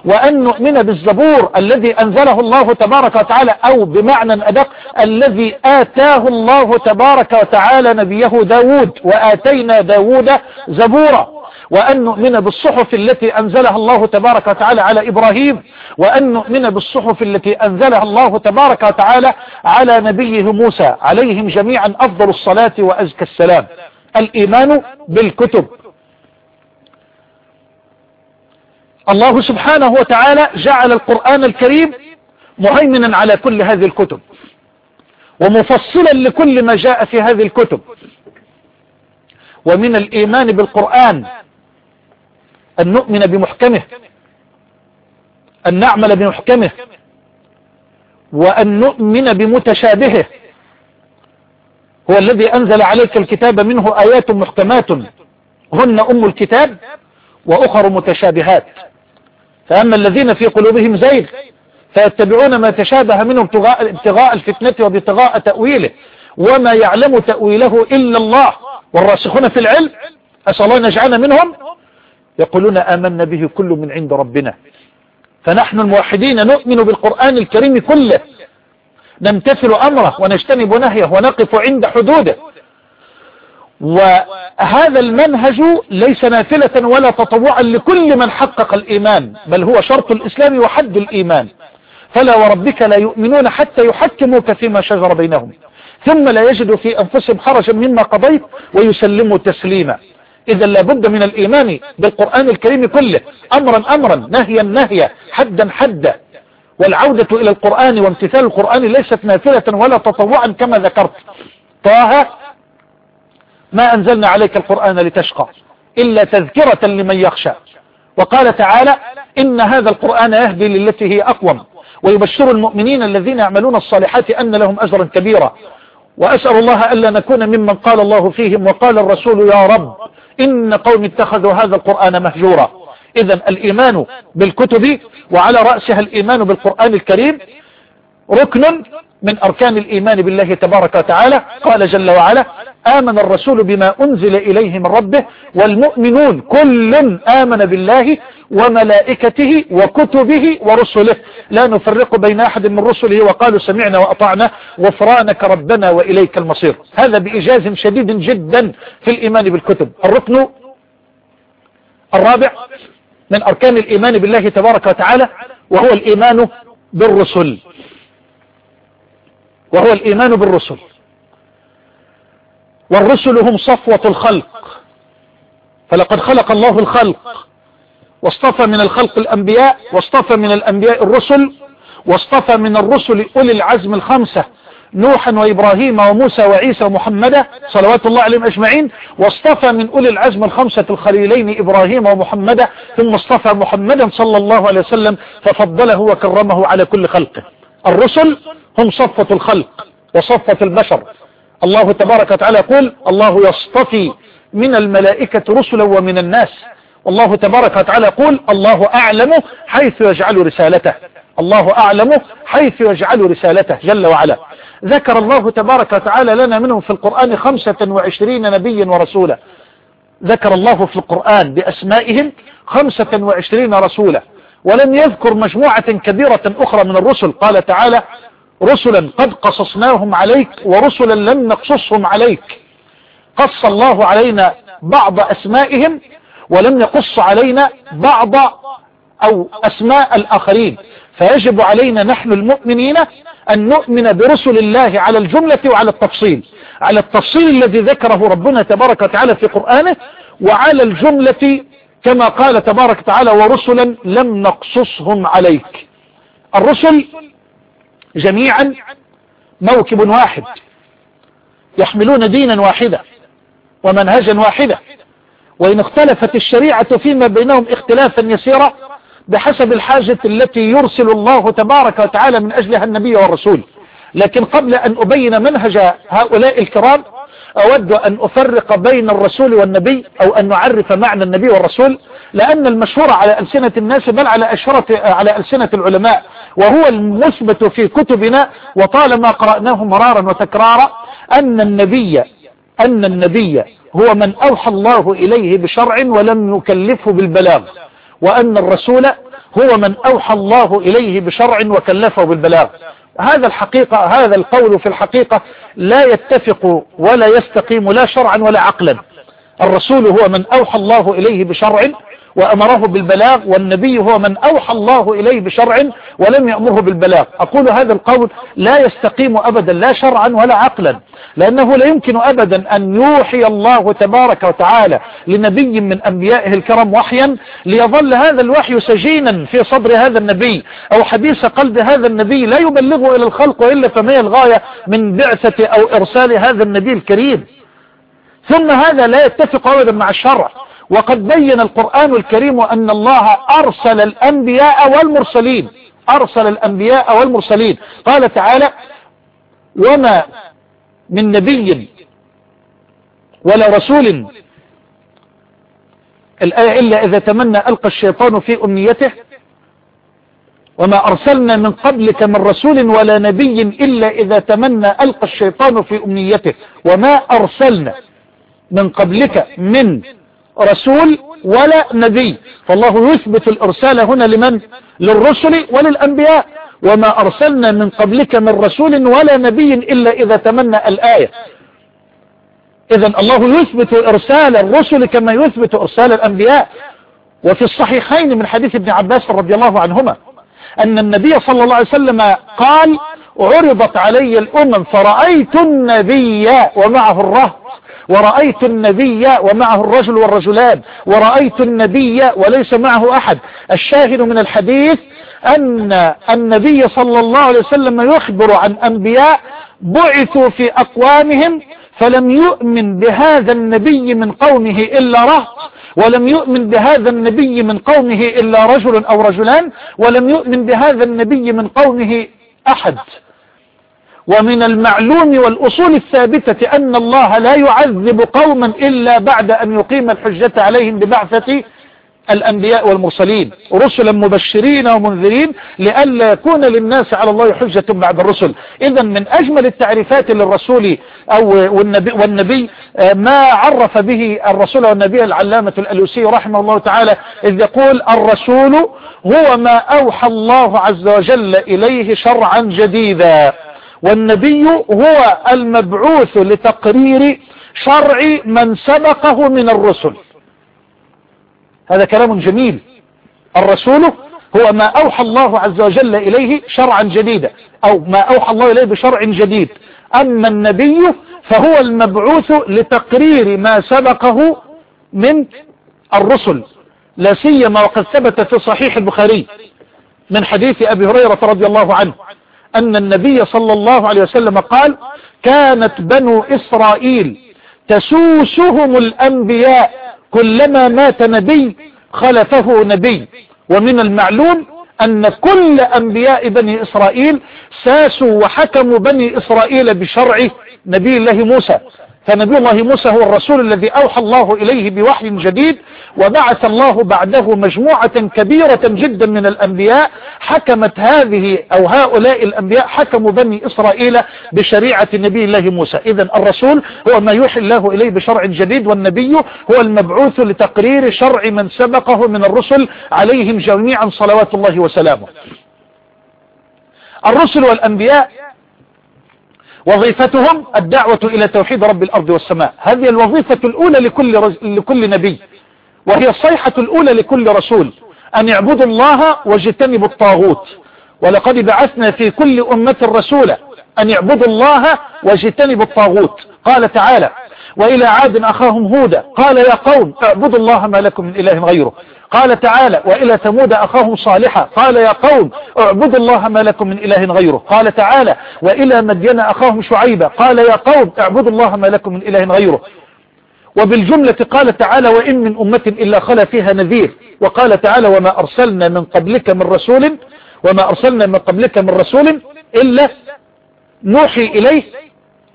وأن نؤمن بالزبور الذي أنزله الله تبارك وتعالى أو بمعنى أدق الذي آتاه الله تبارك وتعالى نبيه داود وآتينا داود زبورا. وأن نؤمن بالصحف التي أنزلها الله تبارك وتعالى على إبراهيم وأن نؤمن بالصحف التي أنزلها الله تبارك وتعالى على نبيه موسى عليهم جميعا أفضل الصلاة وأزكى السلام. الإيمان بالكتب. الله سبحانه وتعالى جعل القرآن الكريم مهيمنا على كل هذه الكتب ومفصلا لكل ما جاء في هذه الكتب. ومن الإيمان بالقرآن أن نؤمن بمحكمه أن نعمل بمحكمه وأن نؤمن بمتشابهه. هو الذي أنزل عليك الكتاب منه آيات محكمات. هن أم الكتاب وأخر متشابهات. فأما الذين في قلوبهم زيغ فيتبعون ما تشابه منه ابتغاء, الفتنة وابتغاء تأويله. وما يعلم تأويله إلا الله. والراسخون في العلم أسأل الله نجعلنا منهم؟ يقولون آمنا به كل من عند ربنا. فنحن الموحدين نؤمن بالقرآن الكريم كله. نمتثل أمره ونجتنب نهيه ونقف عند حدوده. وهذا المنهج ليس نافلة ولا تطوعا لكل من حقق الإيمان بل هو شرط الإسلام وحد الإيمان. فلا وربك لا يؤمنون حتى يحكموك فيما شجر بينهم. ثم لا يجدوا في أنفسهم حرجا مما قضيت ويسلموا تسليما. إذا لابد من الإيمان بالقرآن الكريم كله. أمرا أمرا نهيا نهيا حدا حدا. والعودة إلى القرآن وامتثال القرآن ليست نافلة ولا تطوعا كما ذكرت. طه ما أنزلنا عليك القرآن لتشقى إلا تذكرة لمن يخشى. وقال تعالى إن هذا القرآن يهدي للتي هي أقوم. ويبشر المؤمنين الذين يعملون الصالحات أن لهم أجرا كبيرا. وأسأل الله ألا نكون ممن قال الله فيهم وقال الرسول يا رب إن قوم اتخذوا هذا القرآن مهجورا. إذا الإيمان بالكتب وعلى رأسها الإيمان بالقرآن الكريم ركن من أركان الإيمان بالله تبارك وتعالى قال جل وعلا آمن الرسول بما أنزل إليه من ربه والمؤمنون كل آمن بالله وملائكته وكتبه ورسله. لا نفرق بين أحد من رسله وقالوا سمعنا وأطعنا غفرانك ربنا وإليك المصير. هذا بإجاز شديد جدا في الإيمان بالكتب. الركن الرابع من أركان الإيمان بالله تبارك وتعالى وهو الإيمان بالرسل. وهو الإيمان بالرسل. والرسل هم صفوة الخلق. فلقد خلق الله الخلق. واصطفى من الخلق الأنبياء واصطفى من الأنبياء الرسل واصطفى من الرسل أولي العزم الخمسة نوحا وإبراهيم وموسى وعيسى ومحمدا صلوات الله عليهم أجمعين واصطفى من أولي العزم الخمسة الخليلين إبراهيم ومحمدا ثم اصطفى محمدا صلى الله عليه وسلم ففضله وكرمه على كل خلقه. الرسل هم صفة الخلق وصفة البشر. الله تبارك وتعالى يقول الله يصطفي من الملائكة رسلا ومن الناس. والله تبارك وتعالى يقول الله أعلم حيث يجعل رسالته. الله أعلم حيث يجعل رسالته جل وعلا. ذكر الله تبارك وتعالى لنا منهم في القرآن خمسة وعشرين نبيا ورسولا. ذكر الله في القرآن بأسمائهم خمسة وعشرين رسولا. ولم يذكر مجموعة كبيرة أخرى من الرسل. قال تعالى رسلا قد قصصناهم عليك ورسلا لم نقصصهم عليك. قص الله علينا بعض أسمائهم ولم يقص علينا بعض أو أسماء الآخرين. فيجب علينا نحن المؤمنين أن نؤمن برسل الله على الجملة وعلى التفصيل. على التفصيل الذي ذكره ربنا تبارك وتعالى في قرآنه وعلى الجملة كما قال تبارك وتعالى ورسلا لم نقصصهم عليك. الرسل جميعا موكب واحد يحملون دينا واحدا ومنهجا واحدا. وإن اختلفت الشريعة فيما بينهم اختلافا يسيرا بحسب الحاجة التي يرسل الله تبارك وتعالى من أجلها النبي والرسول. لكن قبل أن أبين منهج هؤلاء الكرام أود أن أفرق بين الرسول والنبي أو أن نعرف معنى النبي والرسول لأن المشهور على ألسنة الناس بل على أشرة على ألسنة العلماء وهو المثبت في كتبنا وطالما قرأناه مرارا وتكرارا أن النبي أن النبي هو من أوحى الله إليه بشرع ولم يكلفه بالبلاغ وأن الرسول هو من أوحى الله إليه بشرع وكلفه بالبلاغ. هذا الحقيقة هذا القول في الحقيقة لا يتفق ولا يستقيم لا شرعا ولا عقلا. الرسول هو من أوحى الله إليه بشرع وأمره بالبلاغ والنبي هو من أوحى الله إليه بشرع ولم يأمره بالبلاغ. أقول هذا القول لا يستقيم أبدا لا شرعا ولا عقلا لأنه لا يمكن أبدا أن يوحي الله تبارك وتعالى لنبي من أنبيائه الكرم وحيا ليظل هذا الوحي سجينا في صدر هذا النبي أو حديث قلب هذا النبي لا يبلغه إلى الخلق وإلا فما هي الغاية من بعثة أو إرسال هذا النبي الكريم. ثم هذا لا يتفق أبدا مع الشرع. وقد بين القرآن الكريم أن الله أرسل الأنبياء والمرسلين. أرسل الأنبياء والمرسلين. قال تعالى وما من نبي ولا رسول الآية إلا إذا تمنى ألقى الشيطان في أمنيته. وما أرسلنا من قبلك من رسول ولا نبي إلا إذا تمنى ألقى الشيطان في أمنيته. وما أرسلنا من قبلك من رسول ولا نبي. فالله يثبت الإرسال هنا لمن؟ للرسل وللأنبياء. وما أرسلنا من قبلك من رسول ولا نبي إلا إذا تمنى الآية. إذا الله يثبت إرسال الرسل كما يثبت إرسال الأنبياء. وفي الصحيحين من حديث ابن عباس رضي الله عنهما أن النبي صلى الله عليه وسلم قال عرضت علي الأمم فرأيت النبي ومعه الرهط ورأيت النبي ومعه الرجل والرجلان ورأيت النبي وليس معه أحد. الشاهد من الحديث أن النبي صلى الله عليه وسلم يخبر عن أنبياء بعثوا في أقوامهم فلم يؤمن بهذا النبي من قومه إلا رهط ولم يؤمن بهذا النبي من قومه إلا رجل أو رجلان ولم يؤمن بهذا النبي من قومه أحد. ومن المعلوم والأصول الثابتة أن الله لا يعذب قوما إلا بعد أن يقيم الحجة عليهم ببعثة الأنبياء والمرسلين رسلا مبشرين ومنذرين لئلا يكون للناس على الله حجة بعد الرسل. إذا من أجمل التعريفات للرسول أو والنبي, والنبي ما عرف به الرسول والنبي العلامة الألوسي رحمه الله تعالى إذ يقول الرسول هو ما أوحى الله عز وجل إليه شرعا جديدا. والنبي هو المبعوث لتقرير شرع من سبقه من الرسل. هذا كلام جميل. الرسول هو ما أوحى الله عز وجل إليه شرعا جديدا أو ما أوحى الله إليه بشرع جديد. أما النبي فهو المبعوث لتقرير ما سبقه من الرسل لا سيما وقد ثبت في صحيح البخاري من حديث أبي هريرة رضي الله عنه. أن النبي صلى الله عليه وسلم قال كانت بنو إسرائيل تسوسهم الأنبياء كلما مات نبي خلفه نبي. ومن المعلوم أن كل أنبياء بني إسرائيل ساسوا وحكموا بني إسرائيل بشرع نبي الله موسى. فنبي الله موسى هو الرسول الذي أوحى الله إليه بوحي جديد وبعث الله بعده مجموعة كبيرة جدا من الأنبياء حكمت هذه أو هؤلاء الأنبياء حكموا بني إسرائيل بشريعة نبي الله موسى. إذا الرسول هو ما يوحي الله إليه بشرع جديد والنبي هو المبعوث لتقرير شرع من سبقه من الرسل عليهم جميعا صلوات الله وسلامه. الرسل والأنبياء وظيفتهم الدعوة إلى توحيد رب الأرض والسماء. هذه الوظيفة الأولى لكل, رز... لكل نبي. وهي الصيحة الأولى لكل رسول. أن يعبدوا الله واجتنبوا الطاغوت. ولقد بعثنا في كل أمة رسولا أن يعبدوا الله واجتنبوا الطاغوت. قال تعالى وإلى عاد أخاهم هودا. قال يا قوم اعبدوا الله ما لكم من إله غيره. قال تعالى وإلى ثمود أخاهم صالحا. قال يا قوم اعبدوا الله ما لكم من إله غيره. قال تعالى وإلى مدين أخاهم شعيبا. قال يا قوم اعبدوا الله ما لكم من إله غيره. وبالجملة قال تعالى وإن من أمة إلا خلا فيها نذير. وقال تعالى وما أرسلنا من قبلك من رسول وما أرسلنا من قبلك من رسول إلا نوحي إليه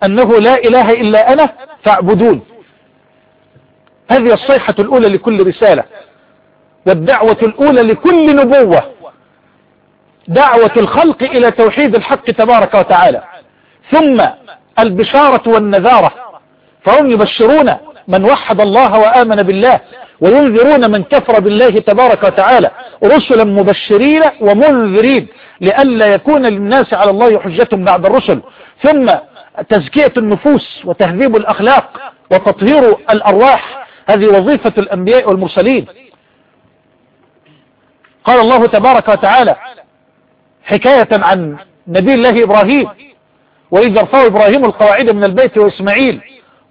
أنه لا إله إلا أنا فاعبدون. هذه الصيحة الأولى لكل رسالة. والدعوة الأولى لكل نبوة. دعوة الخلق إلى توحيد الحق تبارك وتعالى. ثم البشارة والنذارة. فهم يبشرون من وحد الله وآمن بالله وينذرون من كفر بالله تبارك وتعالى. رسلا مبشرين ومنذرين لئلا يكون للناس على الله حجة بعد الرسل. ثم تزكية النفوس وتهذيب الأخلاق وتطهير الأرواح. هذه وظيفة الأنبياء والمرسلين. قال الله تبارك وتعالى حكاية عن نبي الله إبراهيم. وإذا ارفعوا إبراهيم القواعد من البيت وإسماعيل.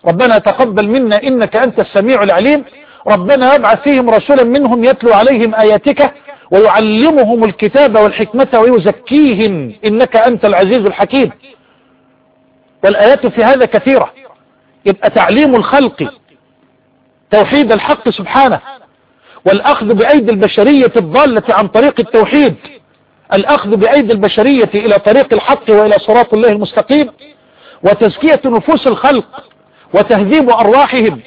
ربنا تقبل منا إنك أنت السميع العليم. ربنا يبعث فيهم رسولا منهم يتلو عليهم آياتك ويعلمهم الكتاب والحكمة ويزكيهم. إنك أنت العزيز الحكيم. والآيات في هذا كثيرة. يبقى تعليم الخلق توحيد الحق سبحانه. والأخذ بأيدي البشرية الضالة عن طريق التوحيد. الأخذ بأيدي البشرية إلى طريق الحق وإلى صراط الله المستقيم. وتزكية نفوس الخلق وتهذيب أرواحهم.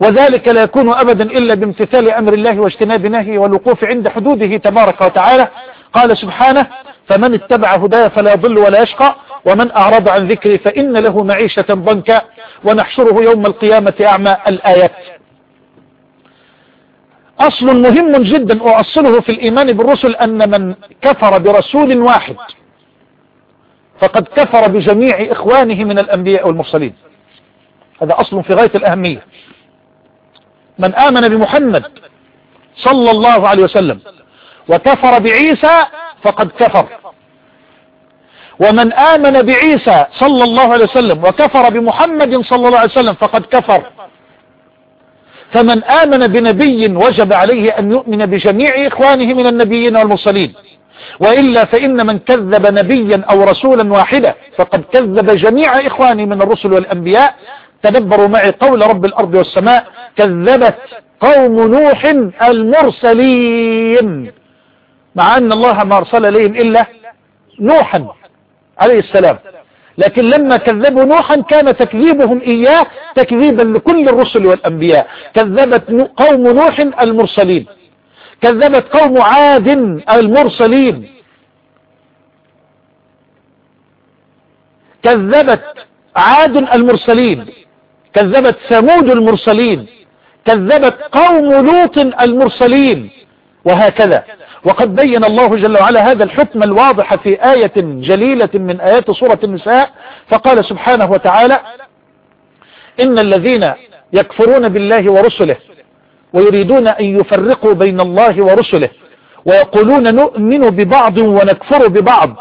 وذلك لا يكون أبدا إلا بامتثال أمر الله واجتناب نهيه والوقوف عند حدوده تبارك وتعالى. قال سبحانه فمن اتبع هدايا فلا يضل ولا يشقى ومن أعرض عن ذكري فإن له معيشة ضنكا. ونحشره يوم القيامة أعمى الآيات. أصل مهم جدا أؤصله في الإيمان بالرسل أن من كفر برسول واحد فقد كفر بجميع إخوانه من الأنبياء والمرسلين. هذا أصل في غاية الأهمية. من آمن بمحمد صلى الله عليه وسلم وكفر بعيسى فقد كفر. ومن آمن بعيسى صلى الله عليه وسلم وكفر بمحمد صلى الله عليه وسلم فقد كفر. فمن آمن بنبي وجب عليه أن يؤمن بجميع إخوانه من النبيين والمرسلين. وإلا فإن من كذب نبيا أو رسولا واحدا فقد كذب جميع إخوانه من الرسل والأنبياء. تدبروا معي قول رب الأرض والسماء كذبت قوم نوح المرسلين. مع أن الله ما أرسل إليهم إلا نوحا عليه السلام. لكن لما كذبوا نوحا كان تكذيبهم إياه تكذيبا لكل الرسل والأنبياء. كذبت قوم نوح المرسلين. كذبت قوم عاد المرسلين. كذبت عاد المرسلين. كذبت ثمود المرسلين. كذبت قوم لوط المرسلين. وهكذا. وقد بين الله جل وعلا هذا الحكم الواضح في آية جليلة من آيات سورة النساء فقال سبحانه وتعالى إن الذين يكفرون بالله ورسله ويريدون أن يفرقوا بين الله ورسله ويقولون نؤمن ببعض ونكفر ببعض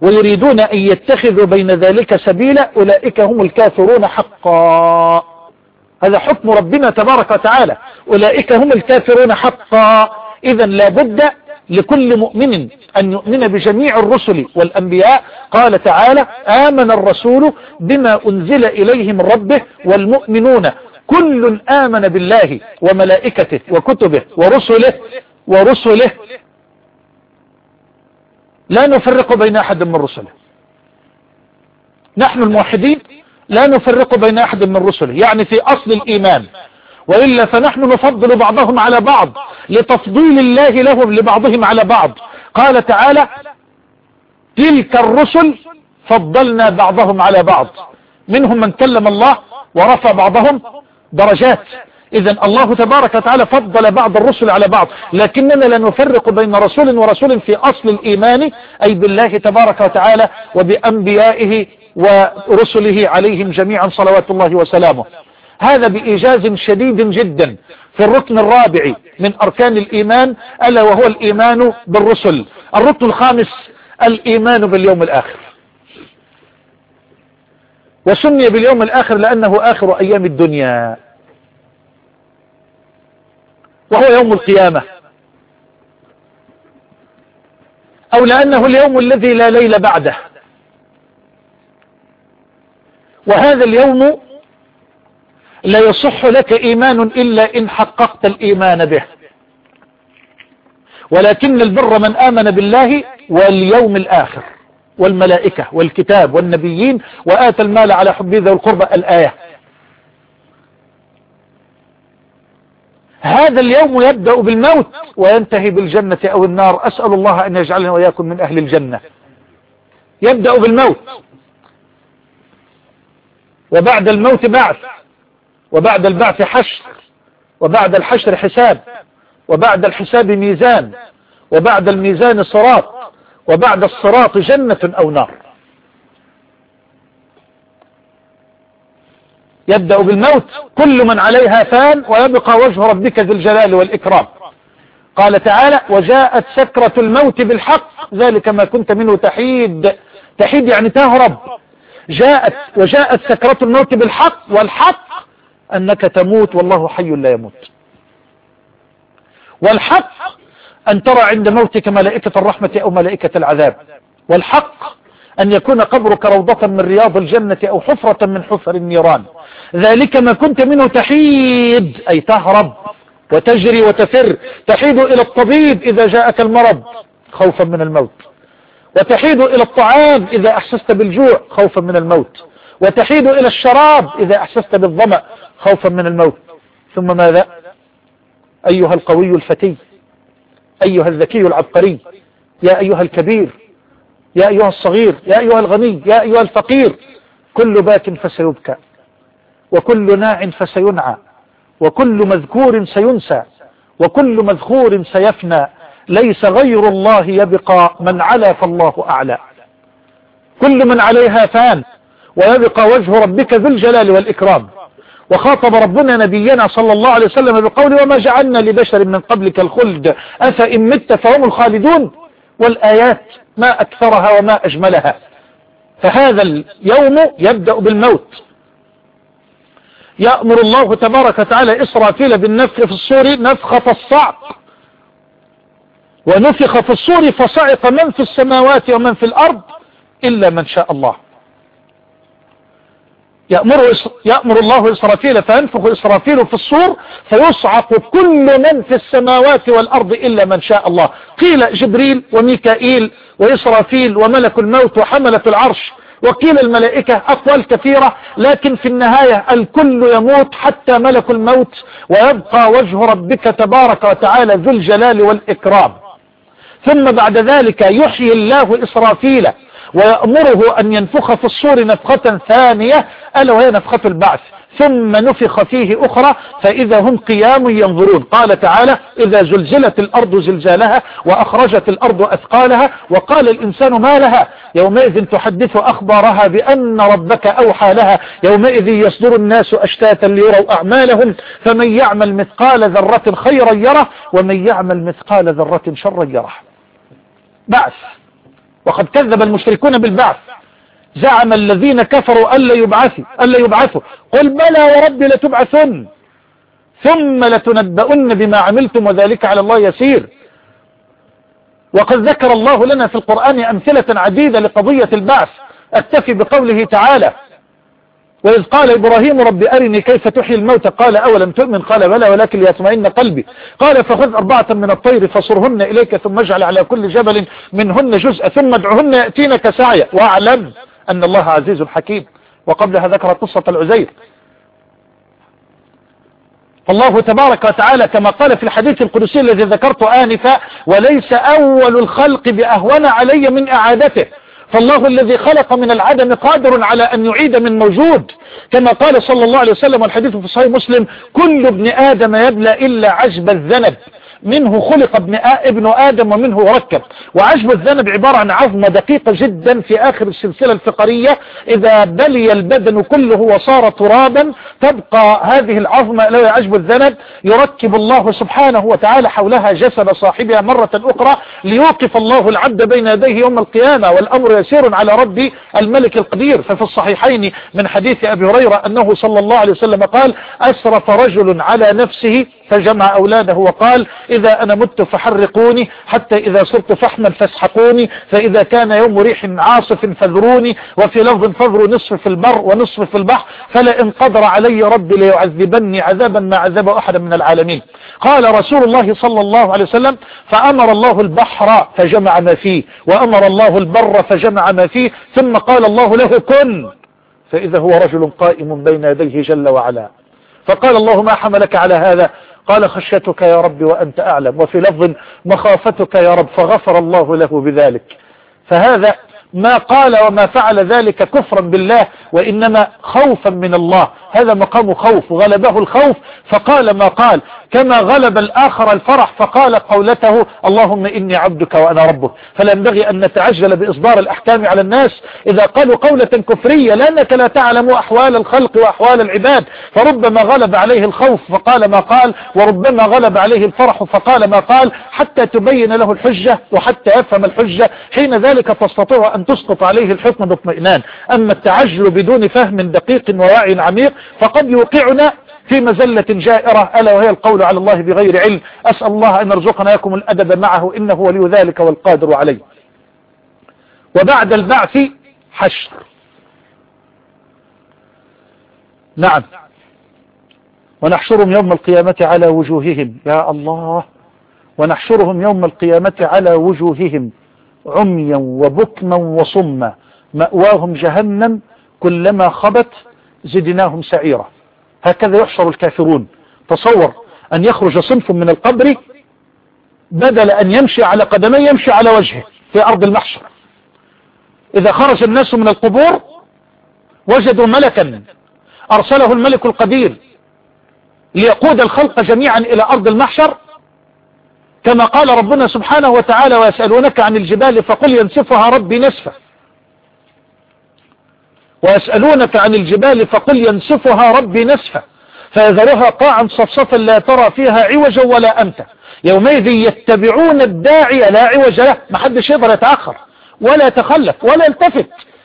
ويريدون أن يتخذوا بين ذلك سبيلا أولئك هم الكافرون حقا. هذا حكم ربنا تبارك وتعالى أولئك هم الكافرون حقا. إذا لابد لكل مؤمن أن يؤمن بجميع الرسل والأنبياء. قال تعالى آمن الرسول بما أنزل إليه من ربه والمؤمنون. كل آمن بالله وملائكته وكتبه ورسله ورسله. لا نفرق بين أحد من رسله. نحن الموحدين لا نفرق بين أحد من رسله. يعني في أصل الإيمان وإلا فنحن نفضل بعضهم على بعض لتفضيل الله لهم لبعضهم على بعض. قال تعالى تلك الرسل فضلنا بعضهم على بعض. منهم من كلم الله ورفع بعضهم درجات. اذا الله تبارك وتعالى فضل بعض الرسل على بعض. لكننا لا نفرق بين رسول ورسول في أصل الإيمان أي بالله تبارك وتعالى وبأنبيائه ورسله عليهم جميعا صلوات الله وسلامه. هذا بإيجاز شديد جدا في الركن الرابع من أركان الإيمان ألا وهو الإيمان بالرسل. الركن الخامس الإيمان باليوم الآخر. وسمي باليوم الآخر لأنه آخر أيام الدنيا. وهو يوم القيامة. أو لأنه اليوم الذي لا ليل بعده. وهذا اليوم لا يصح لك إيمان إلا إن حققت الإيمان به. ولكن البر من آمن بالله واليوم الآخر والملائكة والكتاب والنبيين وآتى المال على حب ذوي القربى الآية. هذا اليوم يبدأ بالموت وينتهي بالجنة أو النار. أسأل الله أن يجعلنا وإياكم من أهل الجنة. يبدأ بالموت. وبعد الموت بعث. وبعد البعث حشر وبعد الحشر حساب وبعد الحساب ميزان وبعد الميزان صراط وبعد الصراط جنة أو نار. يبدأ بالموت كل من عليها فان ويبقى وجه ربك ذي الجلال والإكرام. قال تعالى وجاءت سكرة الموت بالحق ذلك ما كنت منه تحيد. تحيد يعني تهرب. جاءت وجاءت سكرة الموت بالحق والحق أنك تموت والله حي لا يموت. والحق أن ترى عند موتك ملائكة الرحمة أو ملائكة العذاب. والحق أن يكون قبرك روضة من رياض الجنة أو حفرة من حفر النيران. ذلك ما كنت منه تحيد أي تهرب وتجري وتفر تحيد إلى الطبيب إذا جاءك المرض خوفا من الموت. وتحيد إلى الطعام إذا أحسست بالجوع خوفا من الموت. وتحيد إلى الشراب إذا أحسست بالظمأ خوفا من الموت. ثم ماذا؟ أيها القوي الفتي أيها الذكي العبقري يا أيها الكبير يا أيها الصغير يا أيها الغني يا أيها الفقير كل باك فسيبكى وكل ناع فسينعى وكل مذكور سينسى وكل مذكور سيفنى ليس غير الله يبقى من علا فالله أعلى. كل من عليها فان ويبقى وجه ربك ذو الجلال والإكرام. وخاطب ربنا نبينا صلى الله عليه وسلم بقوله وما جعلنا لبشر من قبلك الخلد أفإن مت فهم الخالدون؟ والآيات ما أكثرها وما أجملها. فهذا اليوم يبدأ بالموت. يأمر الله تبارك وتعالى إسرافيل بالنفخ في الصور نفخة الصعق ونفخ في الصور فصعق من في السماوات ومن في الأرض إلا من شاء الله. يأمر, يأمر الله إسرافيل فينفخ إسرافيل في الصور فيصعق كل من في السماوات والأرض إلا من شاء الله. قيل جبريل وميكائيل وإسرافيل وملك الموت وحملة العرش وقيل الملائكة أقوال كثيرة لكن في النهاية الكل يموت حتى ملك الموت ويبقى وجه ربك تبارك وتعالى ذو الجلال والإكرام. ثم بعد ذلك يحيي الله إسرافيل ويأمره أن ينفخ في الصور نفخة ثانية ألا وهي نفخة البعث. ثم نفخ فيه أخرى فإذا هم قيام ينظرون. قال تعالى إذا زلزلت الأرض زلزالها وأخرجت الأرض أثقالها وقال الإنسان ما لها؟ يومئذ تحدث أخبارها بأن ربك أوحى لها. يومئذ يصدر الناس أشتاتا ليروا أعمالهم. فمن يعمل مثقال ذرة خيرا يره ومن يعمل مثقال ذرة شرا يره. بعث. وقد كذب المشركون بالبعث. زعم الذين كفروا ألا يبعثوا ألا يبعثوا. قل بلى ورب لتبعثن. ثم لتنبؤن بما عملتم وذلك على الله يسير. وقد ذكر الله لنا في القرآن أمثلة عديدة لقضية البعث. أكتفي بقوله تعالى وإذ قال إبراهيم رب أرني كيف تحيي الموت قال أولم تؤمن؟ قال بلى ولكن ليطمئن قلبي. قال فخذ أربعة من الطير فصرهن إليك ثم اجعل على كل جبل منهن جزء ثم ادعهن يأتينك سعيا. واعلم أن الله عزيز حكيم. وقبلها ذكر قصة العزير. فالله تبارك وتعالى كما قال في الحديث القدسي الذي ذكرت آنفا وليس أول الخلق بأهون علي من إعادته. فالله الذي خلق من العدم قادر على أن يعيد من موجود. كما قال صلى الله عليه وسلم والحديث في صحيح مسلم كل ابن آدم يبلى إلا عجب الذنب. منه خلق ابن ابن آدم ومنه ركب. وعجب الذنب عبارة عن عظمة دقيقة جدا في آخر السلسلة الفقرية. إذا بلي البدن كله وصار ترابا تبقى هذه العظمة لا عجب الذنب. يركب الله سبحانه وتعالى حولها جسد صاحبها مرة أخرى ليوقف الله العبد بين يديه يوم القيامة. والأمر يسير على ربي الملك القدير. ففي الصحيحين من حديث أبي هريرة أنه صلى الله عليه وسلم قال أسرف رجل على نفسه فجمع أولاده وقال إذا أنا مت فحرقوني حتى إذا صرت فحما فاسحقوني فإذا كان يوم ريح عاصف فذروني وفي لفظ فذروا نصف في البر ونصف في البحر فلئن قدر علي ربي ليعذبني عذابا ما عذب أحدا من العالمين. قال رسول الله صلى الله عليه وسلم فأمر الله البحر فجمع ما فيه وأمر الله البر فجمع ما فيه ثم قال الله له كن! فإذا هو رجل قائم بين يديه جل وعلا. فقال الله ما حملك على هذا؟ قال خشيتك يا رب وأنت أعلم وفي لفظ مخافتك يا رب فغفر الله له بذلك. فهذا ما قال وما فعل ذلك كفرا بالله وإنما خوفا من الله. هذا مقام خوف غلبه الخوف فقال ما قال. كما غلب الآخر الفرح فقال قولته اللهم إني عبدك وأنا ربك. فلا ينبغي أن نتعجل بإصدار الأحكام على الناس. إذا قالوا قولة كفرية لأنك لا تعلم أحوال الخلق وأحوال العباد. فربما غلب عليه الخوف فقال ما قال. وربما غلب عليه الفرح فقال ما قال. حتى تبين له الحجة وحتى يفهم الحجة. حين ذلك تستطيع أن تسقط عليه الحكم باطمئنان. أما التعجل بدون فهم دقيق ووعي عميق فقد يوقعنا في مزلة جائرة. ألا وهي القول على الله بغير علم. أسأل الله أن يرزقنا يكم الأدب معه. إنه ولي ذلك والقادر عليه. وبعد البعث حشر. نعم. ونحشرهم يوم القيامة على وجوههم. يا الله. ونحشرهم يوم القيامة على وجوههم. عميا وبكما وصما. مأواهم جهنم كلما خبت زدناهم سعيرا. هكذا يحشر الكافرون. تصور أن يخرج صنف من القبر بدل أن يمشي على قدميه يمشي على وجهه في أرض المحشر. إذا خرج الناس من القبور وجدوا ملكا أرسله الملك القدير ليقود الخلق جميعا إلى أرض المحشر كما قال ربنا سبحانه وتعالى ويسألونك عن الجبال فقل ينسفها ربي نسفا. ويسألونك عن الجبال فقل ينسفها ربي نسفا. فيذرها قاعا صفصفا لا ترى فيها عوجا ولا أمتا. يومئذ يتبعون الداعي لا عوج له. ما حدش يقدر يتأخر. ولا يتخلف ولا يلتفت.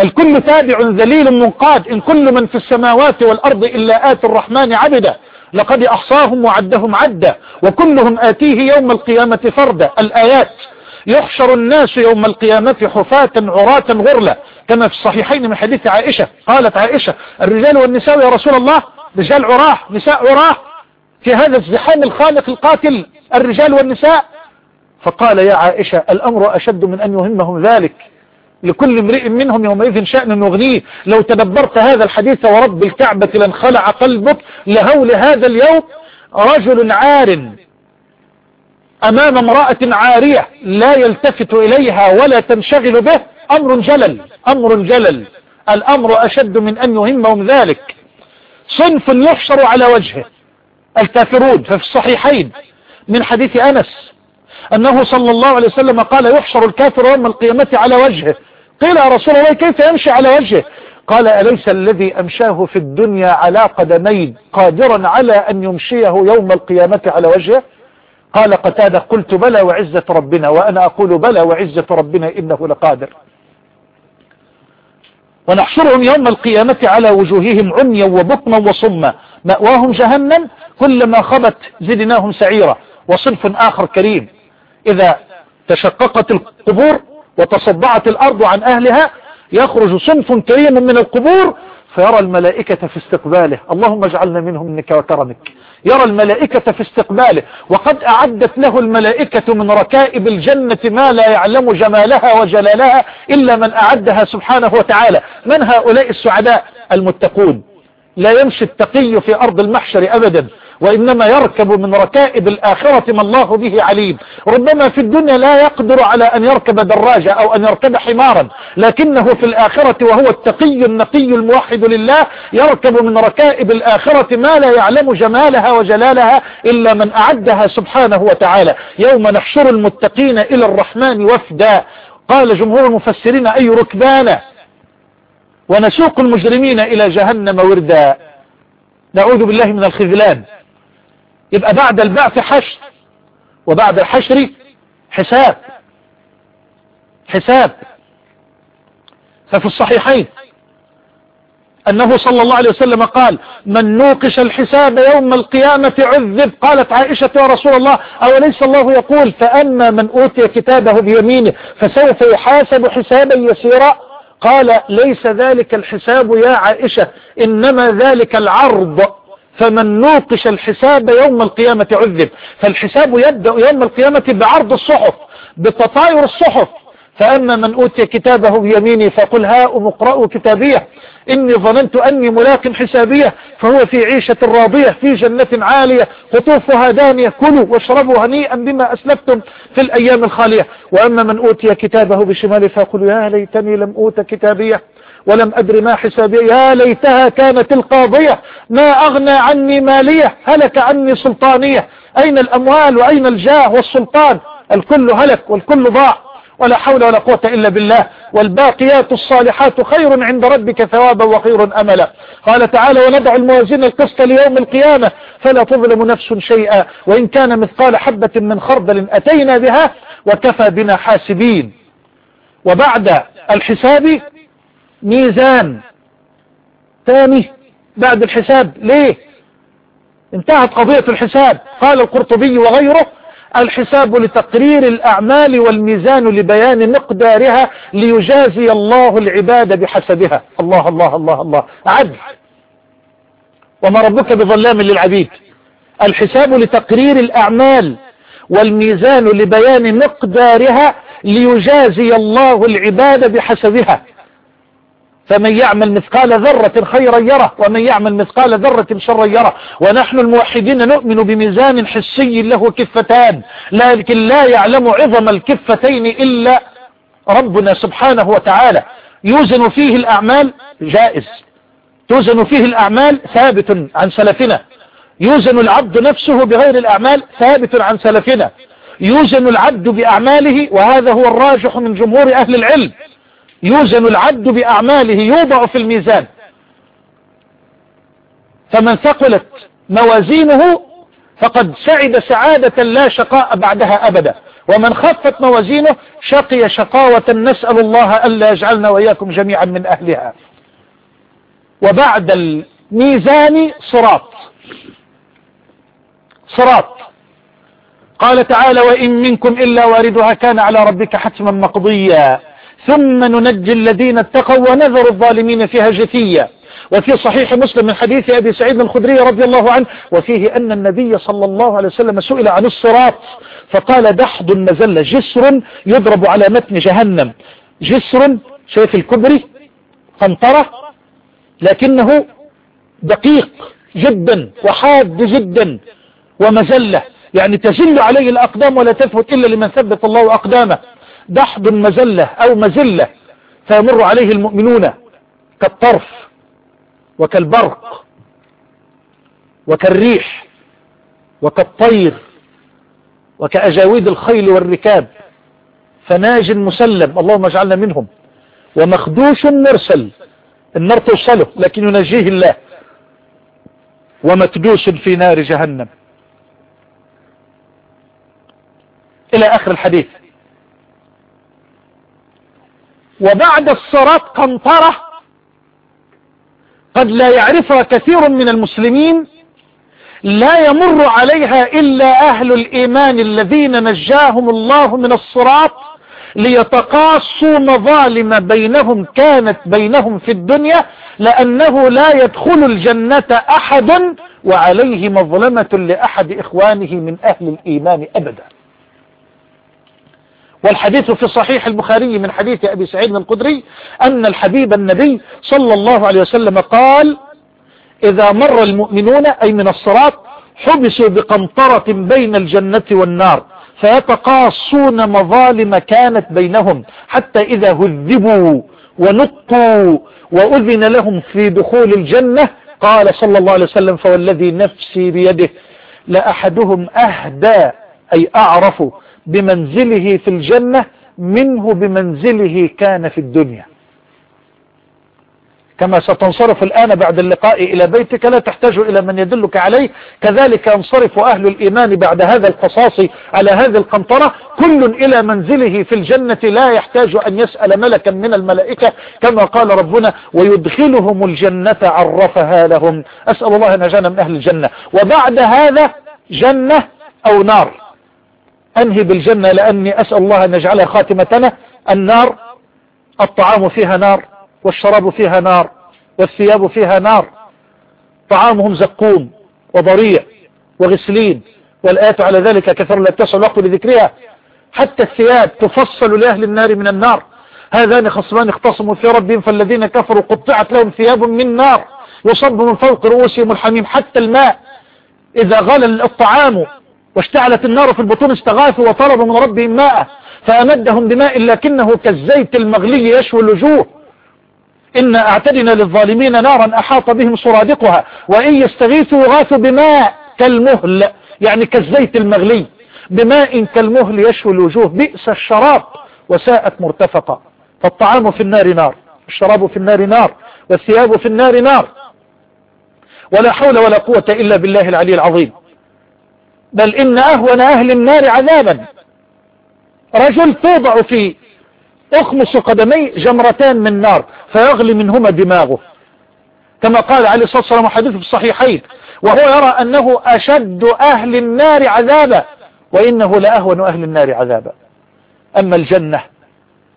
الكل تابع ذليل منقاد إن كل من في السماوات والأرض إلا آت الرحمن عبدا لقد أحصاهم وعدهم عدا وكلهم آتيه يوم القيامة فردا. الآيات يحشر الناس يوم القيامة حفاة عراة غرلا كما في الصحيحين من حديث عائشة قالت عائشة الرجال والنساء يا رسول الله رجال عراة نساء عراة في هذا الزحام الخالق القاتل الرجال والنساء. فقال يا عائشة الأمر أشد من أن يهمهم ذلك. لكل امرئ منهم يومئذ شأن يغنيه لو تدبرت هذا الحديث ورب الكعبة لانخلع قلبك لهول هذا اليوم رجل عار أمام امرأة عارية لا يلتفت إليها ولا تنشغل به أمر جلل أمر جلل. الأمر أشد من أن يهمهم ذلك. صنف يحشر على وجهه. الكافرون ففي الصحيحين من حديث أنس أنه صلى الله عليه وسلم قال يحشر الكافر يوم القيامة على وجهه. قيل يا رسول الله كيف يمشي على وجهه؟ قال أليس الذي أمشاه في الدنيا على قدمين قادرا على أن يمشيه يوم القيامة على وجهه؟ قال قتادة قلت بلى وعزة ربنا وأنا أقول بلى وعزة ربنا إنه لقادر. ونحشرهم يوم القيامة على وجوههم عميا وبطنا وصما. مأواهم جهنم كلما خبت زدناهم سعيرا. وصنف آخر كريم. إذا تشققت القبور وتصدعت الأرض عن أهلها يخرج صنف كريم من القبور فيرى الملائكة في استقباله. اللهم اجعلنا منهم منك وكرمك. يرى الملائكة في استقباله. وقد أعدت له الملائكة من ركائب الجنة ما لا يعلم جمالها وجلالها إلا من أعدها سبحانه وتعالى. من هؤلاء السعداء؟ المتقون. لا يمشي التقي في أرض المحشر أبدا. وإنما يركب من ركائب الآخرة ما الله به عليم. ربما في الدنيا لا يقدر على أن يركب دراجة أو أن يركب حمارا لكنه في الآخرة وهو التقي النقي الموحد لله يركب من ركائب الآخرة ما لا يعلم جمالها وجلالها إلا من أعدها سبحانه وتعالى. يوم نحشر المتقين إلى الرحمن وفدا. قال جمهور المفسرين أي ركبانا ونسوق المجرمين إلى جهنم وردا. نعوذ بالله من الخذلان. يبقى بعد البعث حشر. وبعد الحشر حساب. حساب. ففي الصحيحين أنه صلى الله عليه وسلم قال من نوقش الحساب يوم القيامة عذب قالت عائشة يا رسول الله أوليس الله يقول فأما من أوتي كتابه بيمينه فسوف يحاسب حسابا يسيرا قال ليس ذلك الحساب يا عائشة إنما ذلك العرض فمن نوقش الحساب يوم القيامة عذب. فالحساب يبدأ يوم القيامة بعرض الصحف بتطاير الصحف. فأما من أوتي كتابه بيميني فقل هاؤم اقرأوا كتابية. إني ظننت أني ملاق حسابية فهو في عيشة راضية في جنة عالية. قطوفها دانية كلوا واشربوا هنيئا بما أسلفتم في الأيام الخالية. وأما من أوتي كتابه بشماله فقل يا ليتني لم أوت كتابية. ولم أدري ما حسابي. يا ليتها كانت القاضية. ما أغنى عني مالية. هلك عني سلطانية. أين الأموال وأين الجاه والسلطان؟ الكل هلك والكل ضاع. ولا حول ولا قوة إلا بالله. والباقيات الصالحات خير عند ربك ثوابا وخير أملا. قال تعالى وندع الموازين القسط ليوم القيامة. فلا تظلم نفس شيئا. وإن كان مثقال حبة من خردل أتينا بها وكفى بنا حاسبين. وبعد الحساب ميزان ثاني بعد الحساب. ليه؟ انتهت قضية الحساب. قال القرطبي وغيره الحساب لتقرير الأعمال والميزان لبيان مقدارها ليجازي الله العباد بحسبها. الله الله الله الله. عدل. وما ربك بظلام للعبيد. الحساب لتقرير الأعمال والميزان لبيان مقدارها ليجازي الله العباد بحسبها. فمن يعمل مثقال ذرة خيرا يره ومن يعمل مثقال ذرة شرا يره. ونحن الموحدين نؤمن بميزان حسي له كفتان لكن لا يعلم عظم الكفتين إلا ربنا سبحانه وتعالى. يوزن فيه الأعمال جائز. توزن فيه الأعمال ثابت عن سلفنا. يوزن العبد نفسه بغير الأعمال ثابت عن سلفنا. يوزن العبد بأعماله وهذا هو الراجح من جمهور أهل العلم. يوزن العبد بأعماله يوضع في الميزان. فمن ثقلت موازينه فقد سعد سعادة لا شقاء بعدها أبدا. ومن خفت موازينه شقي شقاوة نسأل الله ألا يجعلنا وإياكم جميعا من أهلها. وبعد الميزان صراط. صراط. قال تعالى وإن منكم إلا واردها كان على ربك حتما مقضيا. ثم ننجي الذين اتقوا ونذر الظالمين فيها جثيا وفي صحيح مسلم من حديث أبي سعيد الخدري رضي الله عنه وفيه أن النبي صلى الله عليه وسلم سئل عن الصراط فقال دحض النزل جسر يضرب على متن جهنم. جسر شايف الكبري قنطرة لكنه دقيق جدا وحاد جدا ومزلة. يعني تزل عليه الأقدام ولا تثبت إلا لمن ثبت الله أقدامه. دحض مزلة أو مزلة فيمر عليه المؤمنون كالطرف وكالبرق وكالريح وكالطير وكأجاويد الخيل والركاب فناج مسلم اللهم اجعلنا منهم ومخدوش مرسل النار توصله لكن ينجيه الله ومكدوس في نار جهنم إلى آخر الحديث وبعد الصراط قنطرة قد لا يعرفها كثير من المسلمين لا يمر عليها إلا أهل الإيمان الذين نجاهم الله من الصراط ليتقاصوا مظالم بينهم كانت بينهم في الدنيا لأنه لا يدخل الجنة أحد وعليه مظلمة لأحد إخوانه من أهل الإيمان أبدا. والحديث في صحيح البخاري من حديث أبي سعيد القدري أن الحبيب النبي صلى الله عليه وسلم قال إذا مر المؤمنون أي من الصراط حبسوا بقنطرة بين الجنة والنار فيتقاصون مظالم كانت بينهم حتى إذا هذبوا ونقوا وأذن لهم في دخول الجنة. قال صلى الله عليه وسلم فوالذي نفسي بيده لأحدهم أهدى أي أعرف بمنزله في الجنة منه بمنزله كان في الدنيا. كما ستنصرف الآن بعد اللقاء إلى بيتك لا تحتاج إلى من يدلك عليه. كذلك ينصرف أهل الإيمان بعد هذا القصاص على هذه القنطرة. كل إلى منزله في الجنة لا يحتاج أن يسأل ملكا من الملائكة كما قال ربنا ويدخلهم الجنة عرفها لهم. أسأل الله أن أجانا من أهل الجنة. وبعد هذا جنة أو نار. أنهي بالجنة لأني أسأل الله أن يجعلها خاتمتنا النار الطعام فيها نار والشراب فيها نار والثياب فيها نار. طعامهم زقوم وضريع وغسلين والآيات على ذلك كثر لا تسع الوقت لذكرها. حتى الثياب تفصل لأهل النار من النار. هذان خصمان اختصموا في ربهم فالذين كفروا قطعت لهم ثياب من نار يصب من فوق رؤوسهم الحميم حتى الماء. إذا غلى الطعام واشتعلت النار في البطون استغاثوا وطلبوا من ربهم ماء فأمدهم بماء لكنه كالزيت المغلي يشوي الوجوه. إن أعتدنا للظالمين نارا أحاط بهم سرادقها وإن يستغيثوا يغاثوا بماء كالمهل يعني كالزيت المغلي. بماء كالمهل يشوي الوجوه بئس الشراب وساءت مرتفقة. فالطعام في النار نار الشراب في النار نار والثياب في النار نار. ولا حول ولا قوة إلا بالله العلي العظيم. بل إن أهون أهل النار عذابا. رجل توضع في أخمص قدمي جمرتان من نار فيغلي منهما دماغه. كما قال عليه الصلاة والسلام حديث في الصحيحين وهو يرى أنه أشد أهل النار عذابا وإنه لأهون أهل النار عذابا. أما الجنة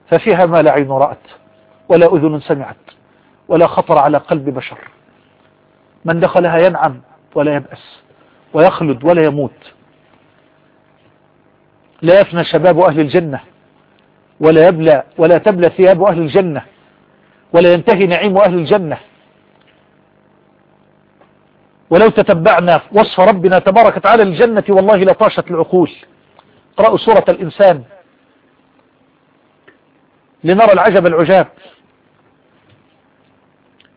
ففيها ما لا عين رأت ولا أذن سمعت ولا خطر على قلب بشر. من دخلها ينعم ولا يبأس. ويخلد ولا يموت. لا يفنى شباب أهل الجنة ولا يبلى ولا تبلى ثياب أهل الجنة ولا ينتهي نعيم أهل الجنة. ولو تتبعنا وصف ربنا تبارك وتعالى الجنة والله لطاشت العقول. اقرأوا سورة الإنسان. لنرى العجب العجاب.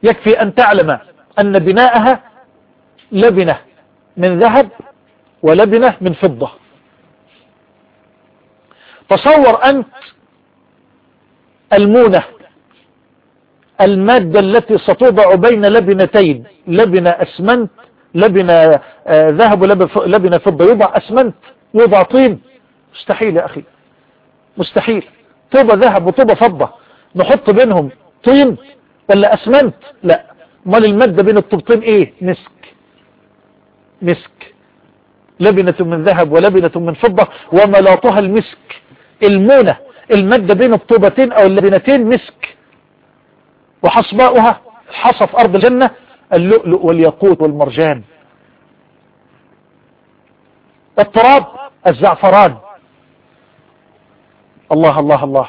يكفي أن تعلم أن بناءها لبنة. من ذهب ولبنة من فضة. تصور أنت المونة المادة التي ستوضع بين لبنتين لبنة أسمنت لبنة آه ذهب ولبنة فضة يوضع أسمنت يوضع طين. مستحيل يا أخي. مستحيل. طوبة ذهب وطوبة فضة. نحط بينهم طين ولا أسمنت؟ لا. أمال المادة بين الطوبتين إيه؟ مسك مسك. لبنة من ذهب ولبنة من فضة وملاطها المسك. المونة المادة بين الطوبتين أو اللبنتين مسك. وحصباؤها حصى في أرض الجنة اللؤلؤ والياقوت والمرجان. التراب الزعفران. الله الله الله.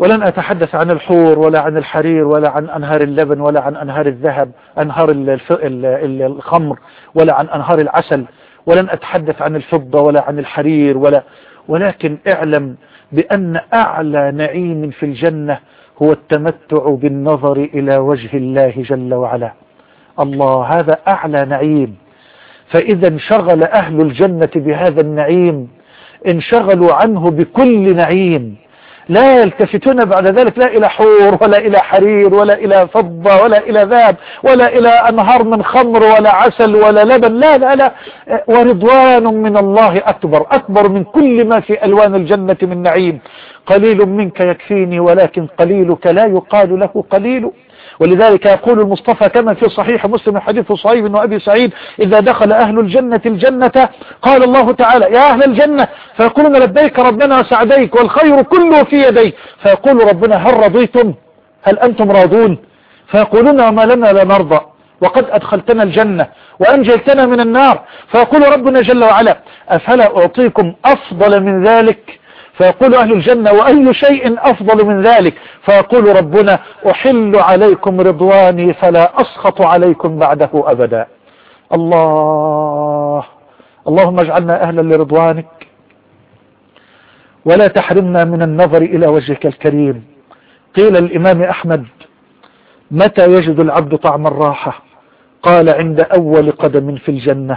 ولن أتحدث عن الحور ولا عن الحرير ولا عن أنهار اللبن ولا عن أنهار الذهب أنهار الخمر ولا عن أنهار العسل ولن أتحدث عن الفضة ولا عن الحرير ولا ولكن اعلم بأن أعلى نعيم في الجنة هو التمتع بالنظر إلى وجه الله جل وعلا. الله هذا أعلى نعيم. فإذا انشغل أهل الجنة بهذا النعيم انشغلوا عنه بكل نعيم. لا يلتفتون بعد ذلك لا إلى حور ولا إلى حرير ولا إلى فضة ولا إلى ذهب ولا إلى أنهار من خمر ولا عسل ولا لبن. لا لا لا. ورضوان من الله أكبر أكبر من كل ما في ألوان الجنة من نعيم. قليل منك يكفيني ولكن قليلك لا يقال له قليل. ولذلك يقول المصطفى كما في صحيح مسلم حديث صعيب وأبي سعيد إذا دخل أهل الجنة الجنة قال الله تعالى يا أهل الجنة فيقولون لبيك ربنا سعديك والخير كله في يديك. فيقول ربنا هل رضيتم؟ هل أنتم راضون؟ فيقولون وما لنا لا نرضى وقد أدخلتنا الجنة وأنجلتنا من النار. فيقول ربنا جل وعلا أفلا أعطيكم أفضل من ذلك؟ فيقول أهل الجنة وأي شيء أفضل من ذلك؟ فيقول ربنا أحل عليكم رضواني فلا أسخط عليكم بعده أبدا. الله اللهم اجعلنا أهلا لرضوانك ولا تحرمنا من النظر إلى وجهك الكريم. قيل الإمام أحمد متى يجد العبد طعم الراحة؟ قال عند أول قدم في الجنة.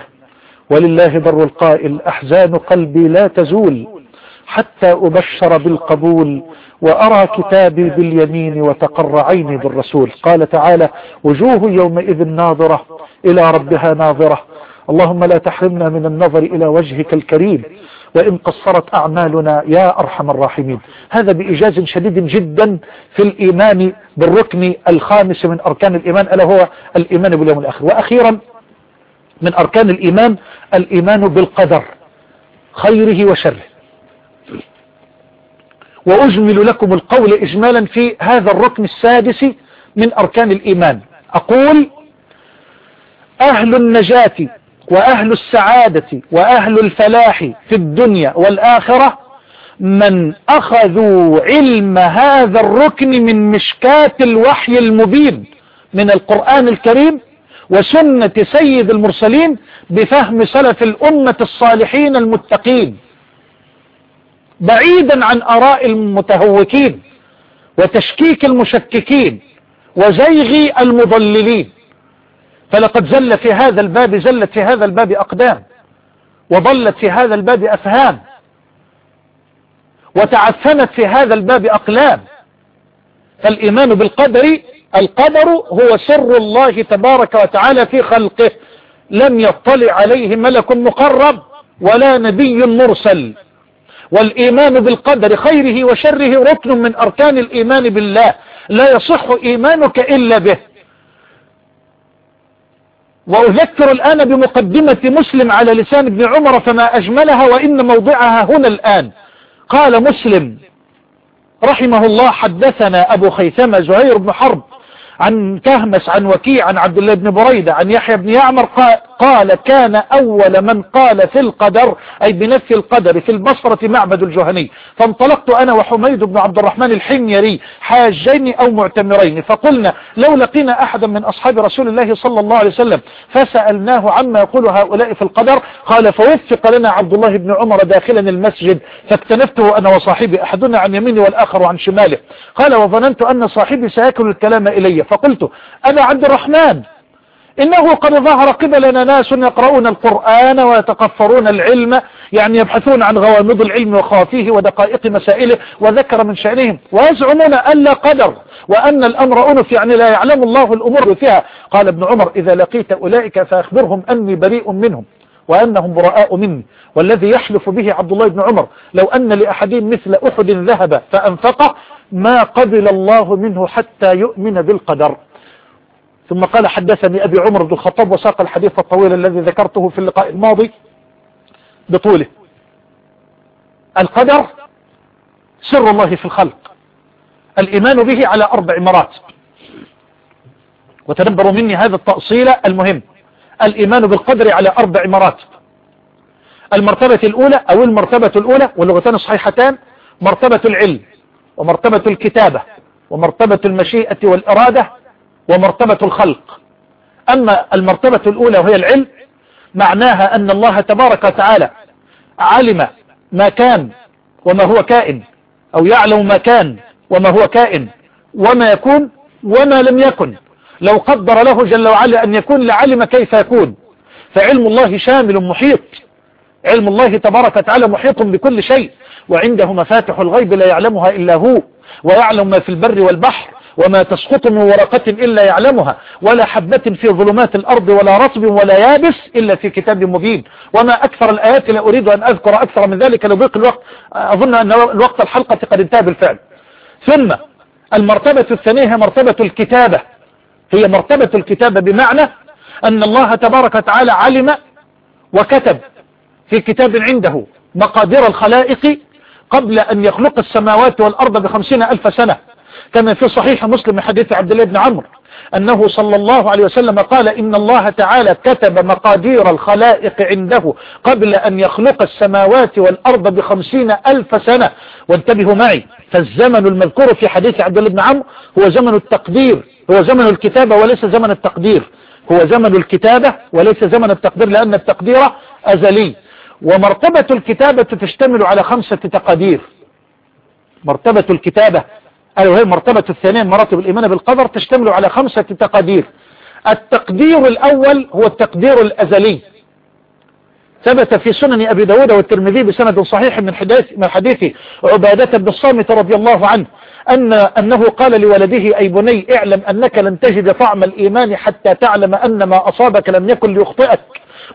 ولله بر القائل أحزان قلبي لا تزول. حتى أبشر بالقبول وأرى كتابي باليمين وتقر عيني بالرسول. قال تعالى وجوه يومئذ ناظرة إلى ربها ناظرة. اللهم لا تحرمنا من النظر إلى وجهك الكريم. وإن قصرت أعمالنا يا أرحم الراحمين. هذا بإيجاز شديد جدا في الإيمان بالركن الخامس من أركان الإيمان ألا هو الإيمان باليوم الآخر. وأخيرا من أركان الإيمان الإيمان بالقدر خيره وشره. وأجمل لكم القول إجمالا في هذا الركن السادس من أركان الإيمان. أقول أهل النجاة وأهل السعادة وأهل الفلاح في الدنيا والآخرة من أخذوا علم هذا الركن من مشكات الوحي المبين من القرآن الكريم وسنة سيد المرسلين بفهم سلف الأمة الصالحين المتقين. بعيدا عن آراء المتهوكين وتشكيك المشككين وزيغ المضللين. فلقد زل في هذا الباب زلت في هذا الباب أقدام وضلت في هذا الباب أفهام وتعفنت في هذا الباب أقلام. فالإيمان بالقدر القدر هو سر الله تبارك وتعالى في خلقه. لم يطلع عليه ملك مقرب ولا نبي مرسل. والإيمان بالقدر خيره وشره ركن من أركان الإيمان بالله. لا يصح إيمانك إلا به. وأذكر الآن بمقدمة مسلم على لسان ابن عمر فما أجملها وإن موضعها هنا الآن. قال مسلم رحمه الله حدثنا أبو خيثمة زهير بن حرب عن كهمس عن وكيع عن عبد الله بن بريدة عن يحيى بن يعمر قال كان أول من قال في القدر أي بنفي القدر في البصرة معبد الجهني. فانطلقت أنا وحميد بن عبد الرحمن الحميري حاجين أو معتمرين. فقلنا لو لقينا أحدا من أصحاب رسول الله صلى الله عليه وسلم فسألناه عما يقول هؤلاء في القدر. قال فوفق لنا عبد الله بن عمر داخلا المسجد فاكتنفته أنا وصاحبي أحدنا عن يميني والآخر عن شماله. قال وظننت أن صاحبي سيكل الكلام إلي. فقلت أنا عبد الرحمن. إنه قد ظهر قبلنا ناس يقرؤون القرآن ويتقفرون العلم يعني يبحثون عن غوامض العلم وخوافيه ودقائق مسائله وذكر من شأنهم ويزعمون أن لا قدر وأن الأمر أنف يعني لا يعلم الله الأمور فيها. قال ابن عمر إذا لقيت أولئك فأخبرهم أني بريء منهم وأنهم براء مني والذي يحلف به عبد الله بن عمر لو أن لأحدين مثل أحد ذهب فأنفقه ما قبل الله منه حتى يؤمن بالقدر. ثم قال حدثني أبي عمر بن الخطاب وساق الحديث الطويل الذي ذكرته في اللقاء الماضي بطوله. القدر سر الله في الخلق. الإيمان به على أربع مراتب. وتنبروا مني هذا التأصيل المهم. الإيمان بالقدر على أربع مراتب. المرتبة الأولى أو المرتبة الأولى واللغتان الصحيحتان مرتبة العلم ومرتبة الكتابة ومرتبة المشيئة والإرادة ومرتبة الخلق. أما المرتبة الأولى وهي العلم معناها أن الله تبارك وتعالى علم ما كان وما هو كائن أو يعلم ما كان وما هو كائن وما يكون وما لم يكن. لو قدر له جل وعلا أن يكون لعلم كيف يكون. فعلم الله شامل محيط. علم الله تبارك وتعالى محيط بكل شيء. وعنده مفاتح الغيب لا يعلمها إلا هو ويعلم ما في البر والبحر وما تسقط من ورقة إلا يعلمها ولا حبة في ظلمات الأرض ولا رطب ولا يابس إلا في كتاب مبين. وما أكثر الآيات لا أريد أن أذكر أكثر من ذلك لو بيق الوقت أظن أن الوقت الحلقة قد انتهى بالفعل. ثم المرتبة الثانية هي مرتبة الكتابة. هي مرتبة الكتابة بمعنى أن الله تبارك وتعالى علم وكتب في كتاب عنده مقادير الخلائق قبل أن يخلق السماوات والأرض بخمسين ألف سنة. كما في صحيح مسلم حديث عبد الله بن عمرو أنه صلى الله عليه وسلم قال إن الله تعالى كتب مقادير الخلائق عنده قبل أن يخلق السماوات والأرض بخمسين ألف سنة. وانتبهوا معي فالزمن المذكور في حديث عبد الله بن عمرو هو زمن التقدير هو زمن الكتابة وليس زمن التقدير. هو زمن الكتابة وليس زمن التقدير لأن التقدير أزلي. ومرتبة الكتابة تشتمل على خمسة تقادير. مرتبة الكتابة أي وهي المرتبة الثانية مراتب الإيمان بالقدر تشتمل على خمسة تقادير. التقدير الأول هو التقدير الأزلي. ثبت في سنن أبي داود والترمذي بسند صحيح من حديث, من حديث عبادة بن الصامت رضي الله عنه أن أنه قال لولده أي بني اعلم أنك لن تجد طعم الإيمان حتى تعلم أن ما أصابك لم يكن ليخطئك.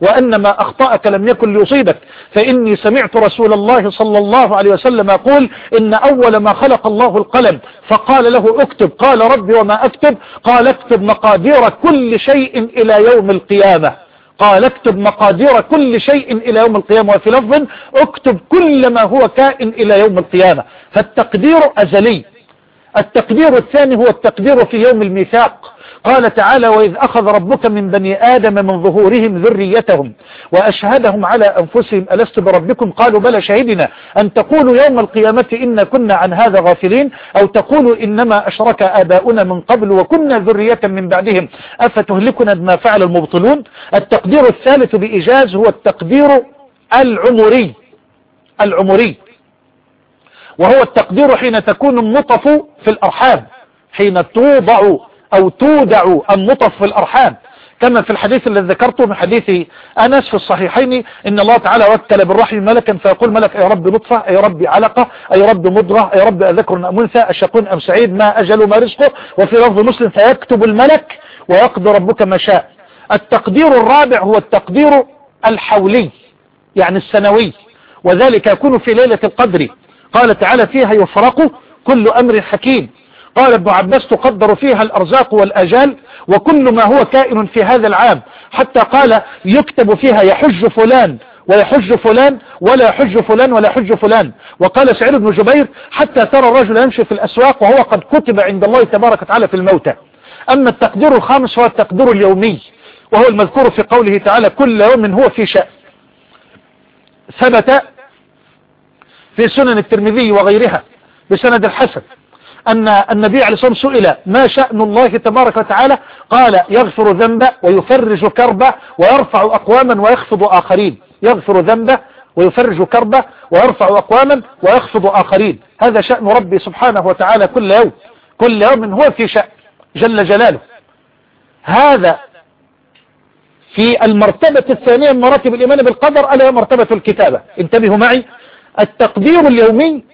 وأن ما أخطأك لم يكن ليصيبك. فإني سمعت رسول الله صلى الله عليه وسلم يقول إن أول ما خلق الله القلم فقال له اكتب. قال ربي وما أكتب؟ قال اكتب مقادير كل شيء إلى يوم القيامة. قال اكتب مقادير كل شيء إلى يوم القيامة. وفي لفظ اكتب كل ما هو كائن إلى يوم القيامة. فالتقدير أزلي. التقدير الثاني هو التقدير في يوم الميثاق. قال تعالى وإذ أخذ ربك من بني آدم من ظهورهم ذريتهم وأشهدهم على أنفسهم ألست بربكم؟ قالوا بلى شهدنا أن تقولوا يوم القيامة إن كنا عن هذا غافلين أو تقولوا إنما أشرك آباؤنا من قبل وكنا ذرية من بعدهم. أفتهلكنا بما فعل المبطلون؟ التقدير الثالث بإجاز هو التقدير العمري. العمري. وهو التقدير حين تكون النطف في الأرحام حين توضع أو تودع النطف في الأرحام. كما في الحديث الذي ذكرته من حديث أنس في الصحيحين إن الله تعالى وكل بالرحم ملكا فيقول ملك أي رب نطفة أي رب علقة أي رب مضغة أي رب أذكر أم أنثى أشقون أم سعيد ما أجل ما رزقه وفي لفظ مسلم فيكتب الملك ويقضي ربك ما شاء. التقدير الرابع هو التقدير الحولي يعني السنوي وذلك يكون في ليلة القدر. قال تعالى فيها يفرق كل أمر حكيم. قال ابن عباس تقدر فيها الأرزاق والأجال وكل ما هو كائن في هذا العام. حتى قال يكتب فيها يحج فلان ويحج فلان ولا يحج فلان ولا يحج فلان. وقال سعيد بن جبير حتى ترى الرجل يمشي في الأسواق وهو قد كتب عند الله تبارك وتعالى في الموتى. أما التقدير الخامس هو التقدير اليومي وهو المذكور في قوله تعالى كل يوم هو في شأن. ثبت في سنن الترمذي وغيرها بسند الحسن. أن النبي عليه الصلاة والسلام سئل ما شأن الله تبارك وتعالى؟ قال يغفر ذنبه ويفرج كربه ويرفع أقواما ويخفض آخرين. يغفر ذنبه ويفرج كربه ويرفع أقواما ويخفض آخرين. هذا شأن ربي سبحانه وتعالى كل يوم. كل يوم هو في شأن جل جلاله. هذا في المرتبة الثانية من مراتب الإيمان بالقدر ألا مرتبة الكتابة. انتبهوا معي. التقدير اليومي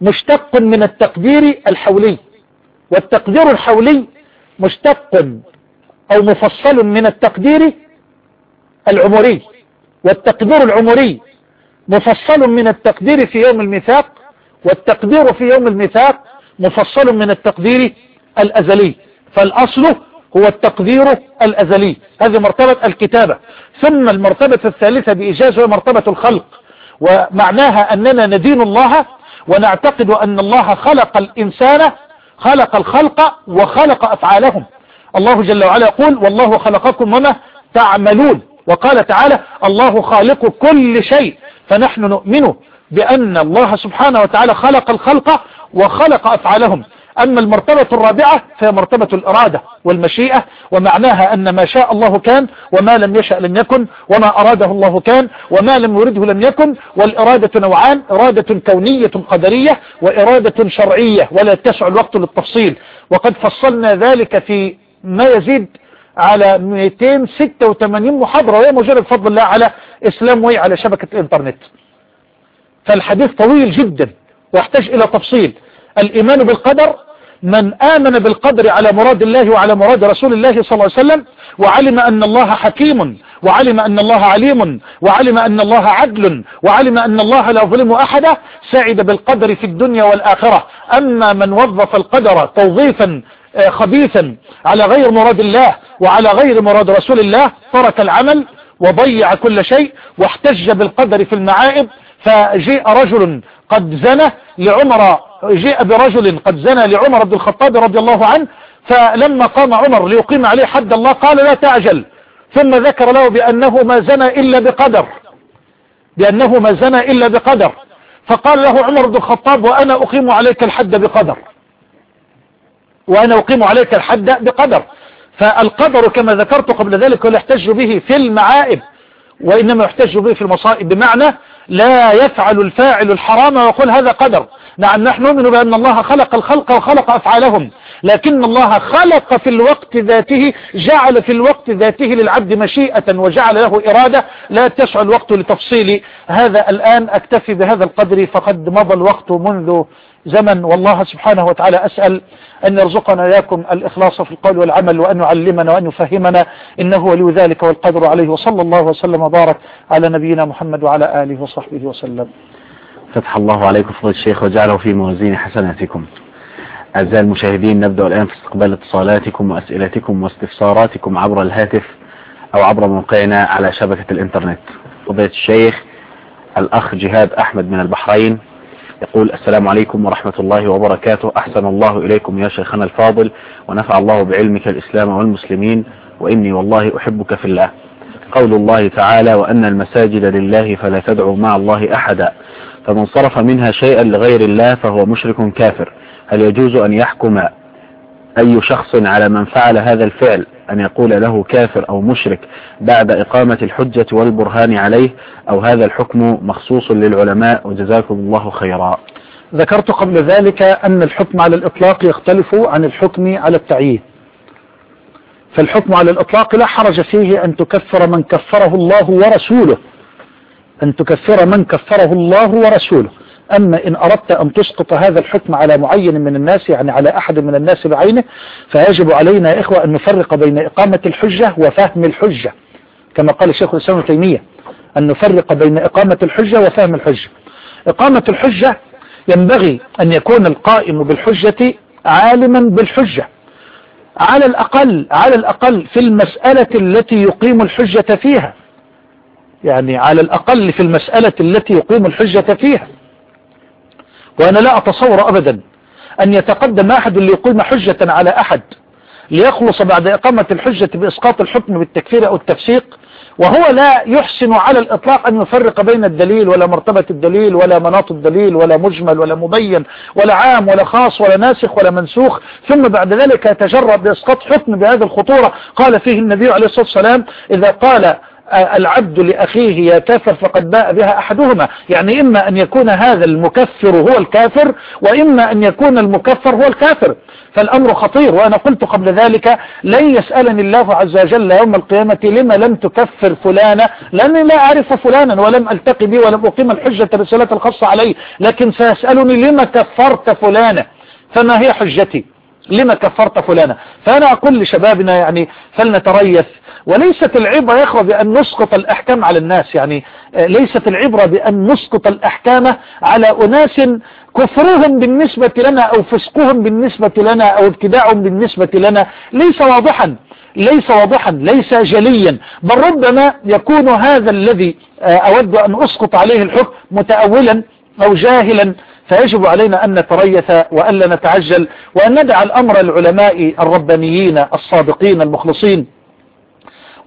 مشتق من التقدير الحولي. والتقدير الحولي مشتق أو مفصل من التقدير العمري. والتقدير العمري مفصل من التقدير في يوم الميثاق. والتقدير في يوم الميثاق مفصل من التقدير الأزلي. فالأصل هو التقدير الأزلي. هذه مرتبة الكتابة. ثم المرتبة الثالثة بإجازة هو مرتبة الخلق. ومعناها أننا ندين الله ونعتقد أن الله خلق الإنسان خلق الخلق وخلق أفعالهم. الله جل وعلا يقول والله خلقكم وما تعملون وقال تعالى الله خالق كل شيء فنحن نؤمن بأن الله سبحانه وتعالى خلق الخلق وخلق أفعالهم. أما المرتبة الرابعة فهي مرتبة الإرادة والمشيئة ومعناها أن ما شاء الله كان وما لم يشأ لم يكن وما أراده الله كان وما لم يرده لم يكن والإرادة نوعان إرادة كونية قدرية وإرادة شرعية ولا تسع الوقت للتفصيل. وقد فصلنا ذلك في ما يزيد على 286 محاضرة وهي موجودة بفضل الله على إسلام وي على شبكة الإنترنت. فالحديث طويل جدا ويحتاج إلى تفصيل. الإيمان بالقدر من آمن بالقدر على مراد الله وعلى مراد رسول الله صلى الله عليه وسلم وعلم أن الله حكيم وعلم أن الله عليم وعلم أن الله عدل وعلم أن الله لا يظلم أحدا سعد بالقدر في الدنيا والآخرة. أما من وظف القدر توظيفا آه، خبيثا على غير مراد الله وعلى غير مراد رسول الله ترك العمل وضيع كل شيء واحتج بالقدر في المعائب فجيء رجل قد زنى لعمر جاء برجل قد زنى لعمر بن الخطاب رضي الله عنه فلما قام عمر ليقيم عليه حد الله قال لا تعجل. ثم ذكر له بأنه ما زنى إلا بقدر بأنه ما زنى إلا بقدر. فقال له عمر بن الخطاب وأنا أقيم عليك الحد بقدر. وأنا أقيم عليك الحد بقدر. فالقدر كما ذكرت قبل ذلك هو يحتج به في المعائب وإنما يحتج به في المصائب. بمعنى لا يفعل الفاعل الحرام ويقول هذا قدر. نعم نحن نؤمن بأن الله خلق الخلق وخلق أفعالهم لكن الله خلق في الوقت ذاته جعل في الوقت ذاته للعبد مشيئة وجعل له إرادة. لا تسع الوقت لتفصيل هذا الآن أكتفي بهذا القدر فقد مضى الوقت منذ زمن والله سبحانه وتعالى أسأل أن يرزقنا إياكم الإخلاص في القول والعمل وأن يعلمنا وأن يفهمنا إنه ولي ذلك والقدر عليه وصلى الله وسلم وبارك على نبينا محمد وعلى آله وصحبه وسلم. فتح الله عليكم فضل الشيخ وجعله في موازين حسناتكم. أعزائي المشاهدين نبدأ الآن في استقبال اتصالاتكم وأسئلتكم واستفساراتكم عبر الهاتف أو عبر موقعنا على شبكة الإنترنت. فضيلة الشيخ الأخ جهاد أحمد من البحرين. يقول السلام عليكم ورحمة الله وبركاته. أحسن الله إليكم يا شيخنا الفاضل ونفع الله بعلمك الإسلام والمسلمين وإني والله أحبك في الله. قول الله تعالى وأن المساجد لله فلا تدعوا مع الله أحدا. فمن صرف منها شيئا لغير الله فهو مشرك كافر. هل يجوز أن يحكم أي شخص على من فعل هذا الفعل؟ أن يقول له كافر أو مشرك بعد إقامة الحجة والبرهان عليه أو هذا الحكم مخصوص للعلماء وجزاكم الله خيرا. ذكرت قبل ذلك أن الحكم على الإطلاق يختلف عن الحكم على التعيين. فالحكم على الإطلاق لا حرج فيه أن تكفر من كفره الله ورسوله. أن تكفر من كفره الله ورسوله. أما إن أردت أن تسقط هذا الحكم على معين من الناس يعني على أحد من الناس بعينه فيجب علينا يا إخوة أن نفرق بين إقامة الحجة وفهم الحجة. كما قال الشيخ الإسلام تيمية أن نفرق بين إقامة الحجة وفهم الحجة. إقامة الحجة ينبغي أن يكون القائم بالحجة عالما بالحجة. على الأقل على الأقل في المسألة التي يقيم الحجة فيها. يعني على الأقل في المسألة التي يقيم الحجة فيها. وأنا لا أتصور أبدا أن يتقدم أحد ليقيم حجة على أحد ليخلص بعد إقامة الحجة بإسقاط الحكم بالتكفير أو التفسيق وهو لا يحسن على الإطلاق أن يفرق بين الدليل ولا مرتبة الدليل ولا مناط الدليل ولا مجمل ولا مبين ولا عام ولا خاص ولا ناسخ ولا منسوخ ثم بعد ذلك يتجرب بإسقاط حكم بهذه الخطورة قال فيه النبي عليه الصلاة والسلام إذا قال العبد لأخيه يا كافر فقد باء بها أحدهما. يعني إما أن يكون هذا المكفر هو الكافر وإما أن يكون المكفر هو الكافر. فالأمر خطير وأنا قلت قبل ذلك لن يسألني الله عز وجل يوم القيامة لما لم تكفر فلانا. لأني لا أعرف فلانا ولم ألتقي به ولم أقيم الحجة الرسالة الخاصة عليه. لكن سيسألني لما كفرت فلانا فما هي حجتي؟ لما كفرت فلانا؟ فأنا أقول لشبابنا يعني فلنتريث. وليست العبرة يا إخوة بأن نسقط الأحكام على الناس يعني ليست العبرة بأن نسقط الأحكام على أناس كفرهم بالنسبة لنا أو فسقهم بالنسبة لنا أو ابتداعهم بالنسبة لنا. ليس واضحا ليس واضحا ليس جليا. بل ربما يكون هذا الذي أود أن أسقط عليه الحكم متأولا أو جاهلا. فيجب علينا أن نتريث وأن لا نتعجل وأن ندع الأمر العلماء الربانيين الصادقين المخلصين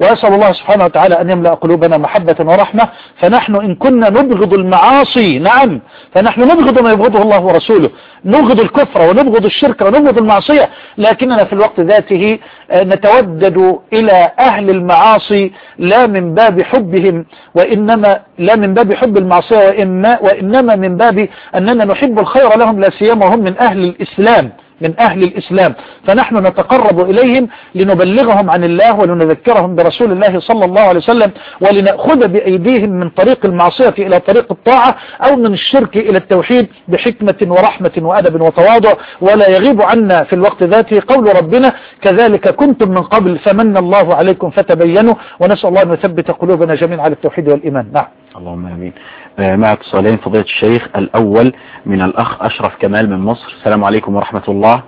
وأسأل الله سبحانه وتعالى أن يملأ قلوبنا محبة ورحمة. فنحن إن كنا نبغض المعاصي نعم. فنحن نبغض ما يبغضه الله ورسوله. نبغض الكفر ونبغض الشرك ونبغض المعصية. لكننا في الوقت ذاته نتودد إلى أهل المعاصي لا من باب حبهم وإنما لا من باب حب المعصية وإما وإنما من باب أننا نحب الخير لهم لا سيما وهم من أهل الإسلام. من أهل الإسلام. فنحن نتقرب إليهم لنبلغهم عن الله ولنذكرهم برسول الله صلى الله عليه وسلم ولنأخذ بأيديهم من طريق المعصية إلى طريق الطاعة أو من الشرك إلى التوحيد بحكمة ورحمة وأدب وتواضع. ولا يغيب عنا في الوقت ذاته قول ربنا كذلك كنتم من قبل فمن الله عليكم فتبينوا ونسأل الله أن يثبت قلوبنا جميعا على التوحيد والإيمان. نعم. اللهم آمين. مع اتصالين فضيلة الشيخ الأول من الأخ أشرف كمال من مصر. السلام عليكم ورحمة الله.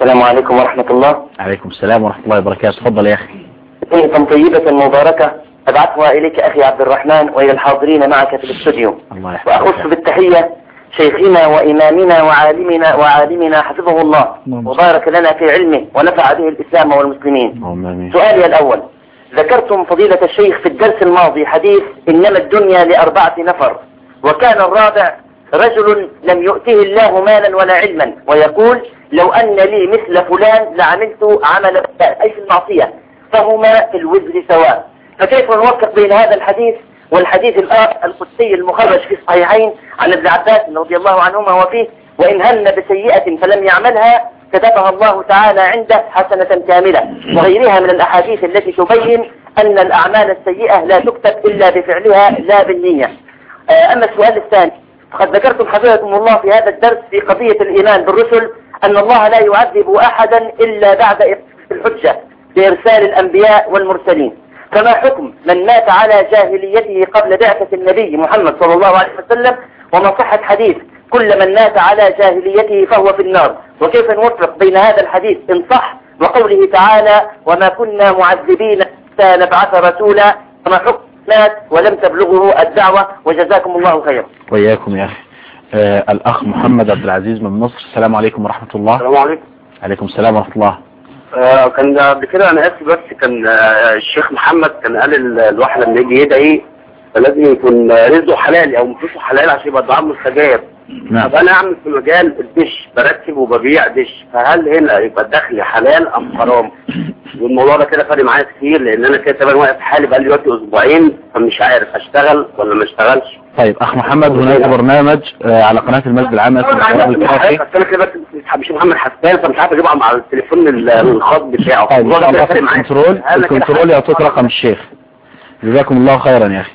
السلام عليكم ورحمة الله. عليكم السلام ورحمة الله وبركاته. تفضل يا أخي. تحية طيبة مباركة. أبعثها إليك أخي عبد الرحمن وإلى الحاضرين معك في الاستوديو. وأخص بالتحية شيخنا وإمامنا وعالمنا وعالمنا حفظه الله. نعم. وبارك لنا في علمه ونفع به الإسلام والمسلمين. سؤالي الأول. ذكرتم فضيلة الشيخ في الدرس الماضي حديث إنما الدنيا لأربعة نفر. وكان الرابع رجل لم يؤته الله مالا ولا علما ويقول لو أن لي مثل فلان لعملت عمل فلان أي في المعصية فهما في الوزر سواء. فكيف نوفق بين هذا الحديث والحديث الآخر القدسي المخرج في الصحيحين عن ابن عباس رضي الله عنهما وفيه وإن هم بسيئة فلم يعملها كتبها الله تعالى عنده حسنة كاملة. وغيرها من الأحاديث التي تبين أن الأعمال السيئة لا تكتب إلا بفعلها لا بالنية. أما السؤال الثاني. فقد ذكرتم حفظكم الله في هذا الدرس في قضية الإيمان بالرسل أن الله لا يعذب أحدا إلا بعد الحجة بإرسال الأنبياء والمرسلين. فما حكم من مات على جاهليته قبل بعثة النبي محمد صلى الله عليه وسلم وما صحة حديث كل من مات على جاهليته فهو في النار؟ وكيف نوفق بين هذا الحديث إن صح وقوله تعالى وما كنا معذبين حتى نبعث رسولا؟ كما حكم مات ولم تبلغه الدعوة وجزاكم الله خيرا. وإياكم يا أخي. آه الأخ محمد عبد العزيز من مصر. السلام عليكم ورحمة الله. السلام عليكم. عليكم السلام ورحمة الله. آه كان قبل كده أنا آسف بس كان آه الشيخ محمد كان قال ال- الواحد لما يجي يدعي فلازم يكون رزقه حلال أو فلوسه حلال عشان يبقى الدعاء مستجاب. نعم. طب أنا أعمل في مجال الدش برتب وببيع دش فهل هنا يبقى الدخل حلال أم حرام؟ والموضوع ده كده فارق معايا كتير لأن أنا كده تمام واقف حالي بقالي دلوقتي أسبوعين فمش عارف أشتغل ولا ما أشتغلش. طيب أخ محمد هناك برنامج آه على قناة المسجد العام أنا كده بس مش محمد حسان فمش عارف أجيبه مع التليفون ال- الخاص بتاعه. طيب الكنترول الكنترول يعطيك رقم الشيخ. جزاكم الله خيرا يا أخي.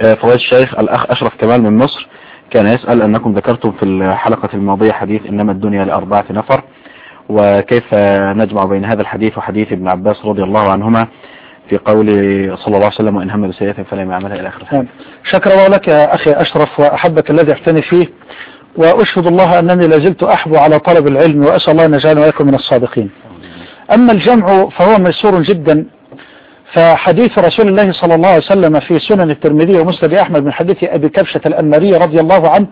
آه، فضيلة الشيخ الأخ أشرف كمال من مصر. كان يسأل أنكم ذكرتم في الحلقة الماضية حديث إنما الدنيا لأربعة نفر وكيف نجمع بين هذا الحديث وحديث ابن عباس رضي الله عنهما في قول صلى الله عليه وسلم وإن هم بسيئة فلم يعملها إلى آخر الحديث شكر الله لك يا أخي أشرف وأحبك الذي اعتني فيه وأشهد الله أنني لازلت أحبو على طلب العلم وأسأل الله أن يجعلنا وإياكم من الصادقين. أما الجمع فهو ميسور جدا فحديث رسول الله صلى الله عليه وسلم في سنن الترمذي ومسند أحمد من حديث أبي كبشة الأنماري رضي الله عنه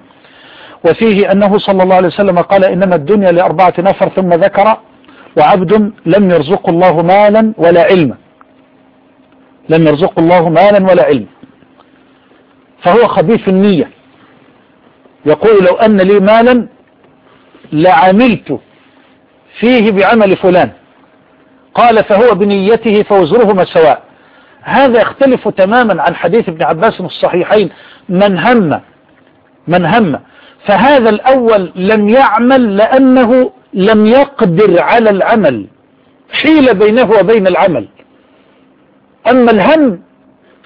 وفيه أنه صلى الله عليه وسلم قال إنما الدنيا لأربعة نفر ثم ذكر وعبد لم يرزق الله مالا ولا علما. لم يرزق الله مالا ولا علما. فهو خبيث النية. يقول لو أن لي مالا لعملت فيه بعمل فلان. قال فهو بنيته فوزرهما سواء. هذا يختلف تماما عن حديث ابن عباس في الصحيحين. من هم من هم. فهذا الأول لم يعمل لأنه لم يقدر على العمل. حيل بينه وبين العمل. أما الهم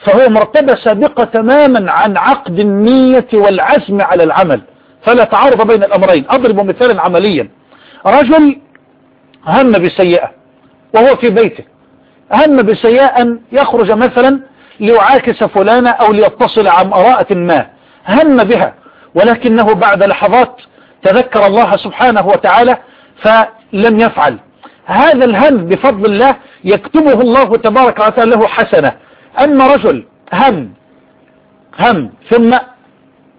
فهو مرتبة سابقة تماما عن عقد النية والعزم على العمل. فلا تعارض بين الأمرين. أضرب مثالا عمليا. رجل هم بسيئة. وهو في بيته. هم بسيئة أن يخرج مثلا ليعاكس فلانة أو ليتصل عن امرأة ما. هم بها. ولكنه بعد لحظات تذكر الله سبحانه وتعالى فلم يفعل. هذا الهم بفضل الله يكتبه الله تبارك وتعالى له حسنة. أما رجل هم هم ثم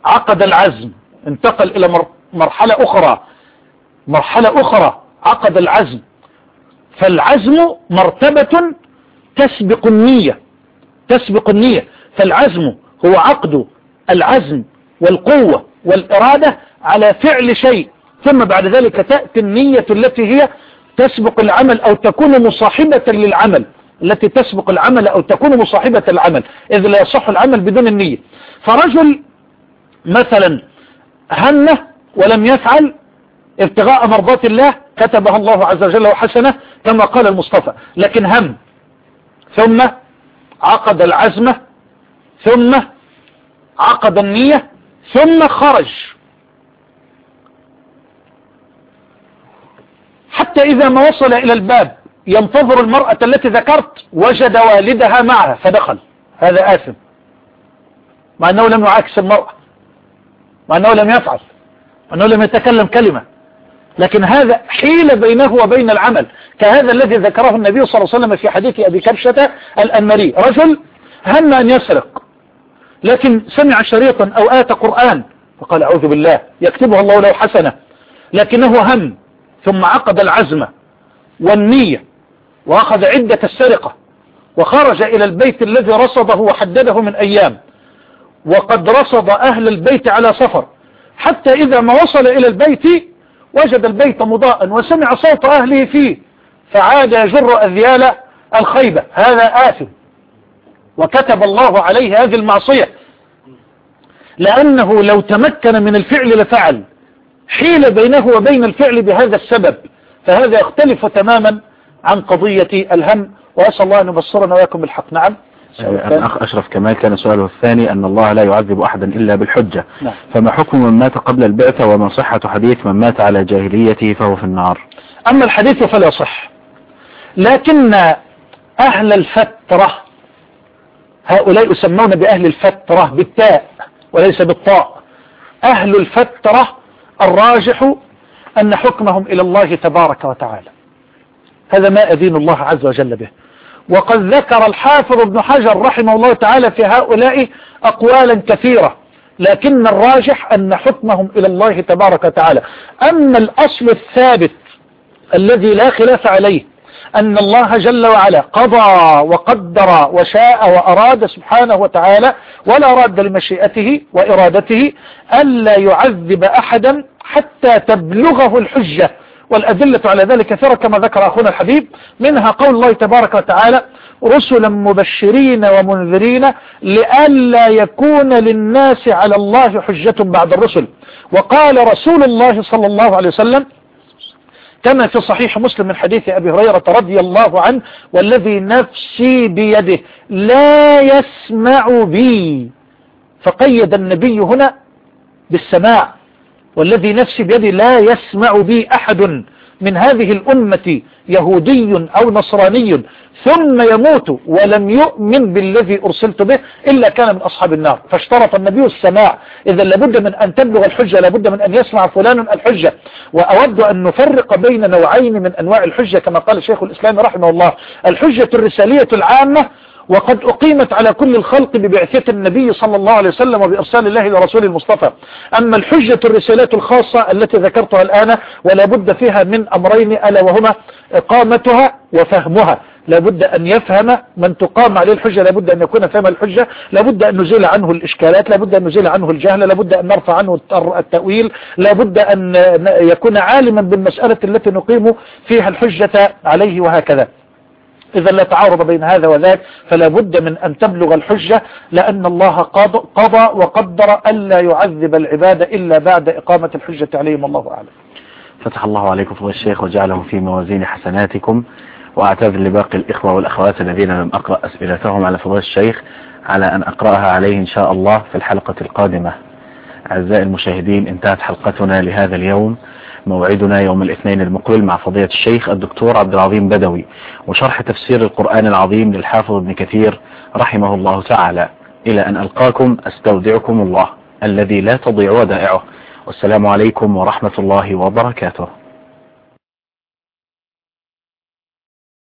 عقد العزم انتقل إلى مر- مرحلة أخرى. مرحلة أخرى عقد العزم. فالعزم مرتبة تسبق النية تسبق النية. فالعزم هو عقد العزم والقوة والإرادة على فعل شيء. ثم بعد ذلك تأتي النية التي هي تسبق العمل أو تكون مصاحبة للعمل. التي تسبق العمل أو تكون مصاحبة العمل. إذ لا يصح العمل بدون النية. فرجل مثلا همه ولم يفعل ابتغاء مرضات الله كتبها الله عز وجل وحسنه كما قال المصطفى. لكن هم ثم عقد العزمة ثم عقد النية ثم خرج. حتى إذا ما وصل إلى الباب ينتظر المرأة التي ذكرت وجد والدها معها فدخل. هذا آثم. مع أنه لم يعاكس المرأة. مع أنه لم يفعل. مع أنه لم يتكلم كلمة. لكن هذا حيل بينه وبين العمل كهذا الذي ذكره النبي صلى الله عليه وسلم في حديث أبي كبشة الأنمري رجل هم أن يسرق لكن سمع شريطا أو آت قرآن فقال أعوذ بالله يكتبها الله له حسنة لكنه هم ثم عقد العزم والنية وأخذ عدة السرقة وخرج إلى البيت الذي رصده وحدده من أيام وقد رصد أهل البيت على سفر حتى إذا ما وصل إلى البيت وجد البيت مضاء وسمع صوت أهله فيه فعاد يجر أذيال الخيبة. هذا آثم. وكتب الله عليه هذه المعصية. لأنه لو تمكن من الفعل لفعل حيل بينه وبين الفعل بهذا السبب. فهذا يختلف تماما عن قضية الهم. وأسأل الله أن يبصرنا وياكم بالحق. نعم. الأخ أشرف كمال كان سؤاله الثاني أن الله لا يعذب أحدا إلا بالحجة. نعم. فما حكم من مات قبل البعثة وما صحة حديث من مات على جاهليته فهو في النار؟ أما الحديث فلا صح. لكن أهل الفترة هؤلاء يسمون بأهل الفترة بالتاء وليس بالطاء. أهل الفترة الراجح أن حكمهم إلى الله تبارك وتعالى. هذا ما أدين الله عز وجل به. وقد ذكر الحافظ ابن حجر رحمه الله تعالى في هؤلاء أقوالا كثيرة. لكن الراجح أن حكمهم إلى الله تبارك وتعالى. أما الأصل الثابت الذي لا خلاف عليه أن الله جل وعلا قضى وقدر وشاء وأراد سبحانه وتعالى ولا راد لمشيئته وإرادته ألا يعذب أحدا حتى تبلغه الحجة. والأدلة على ذلك كثيرة كما ذكر أخونا الحبيب منها قول الله تبارك وتعالى رسلا مبشرين ومنذرين لئلا يكون للناس على الله حجة بعد الرسل. وقال رسول الله صلى الله عليه وسلم كما في صحيح مسلم من حديث أبي هريرة رضي الله عنه والذي نفسي بيده لا يسمع بي. فقيد النبي هنا بالسماع. والذي نفسي بيده لا يسمع بي أحد من هذه الأمة يهودي أو نصراني ثم يموت ولم يؤمن بالذي أرسلت به إلا كان من أصحاب النار. فاشترط النبي السماع إذا لابد من أن تبلغ الحجة لابد من أن يسمع فلان الحجة. وأود أن نفرق بين نوعين من أنواع الحجة كما قال الشيخ الإسلام رحمه الله. الحجة الرسالية العامة وقد أقيمت على كل الخلق ببعثة النبي صلى الله عليه وسلم وبإرسال الله لرسول المصطفى. أما الحجة الرسالات الخاصة التي ذكرتها الآن ولا بد فيها من أمرين ألا وهما إقامتها وفهمها. لابد أن يفهم من تقام عليه الحجة لابد أن يكون فهم الحجة لابد أن نزيل عنه الإشكالات لابد أن نزيل عنه الجهل لابد أن نرفع عنه التأويل لابد أن يكون عالما بالمسألة التي نقيم فيها الحجة عليه وهكذا. إذا لا تعارض بين هذا وذاك فلا بد من أن تبلغ الحجة لأن الله قضى وقدر ألا يعذب العباد إلا بعد إقامة الحجة عليهم الله أعلم. فتح الله عليكم فضل الشيخ وجعله في موازين حسناتكم وأعتذر لباقي الإخوة والأخوات الذين لم أقرأ أسئلتهم على فضل الشيخ على أن أقرأها عليه إن شاء الله في الحلقة القادمة. أعزائي المشاهدين انتهت حلقتنا لهذا اليوم. موعدنا يوم الاثنين المقبل مع فضيلة الشيخ الدكتور عبد العظيم بدوي وشرح تفسير القرآن العظيم للحافظ ابن كثير رحمه الله تعالى. إلى أن ألقاكم أستودعكم الله الذي لا تضيع ودائعه. والسلام عليكم ورحمة الله وبركاته.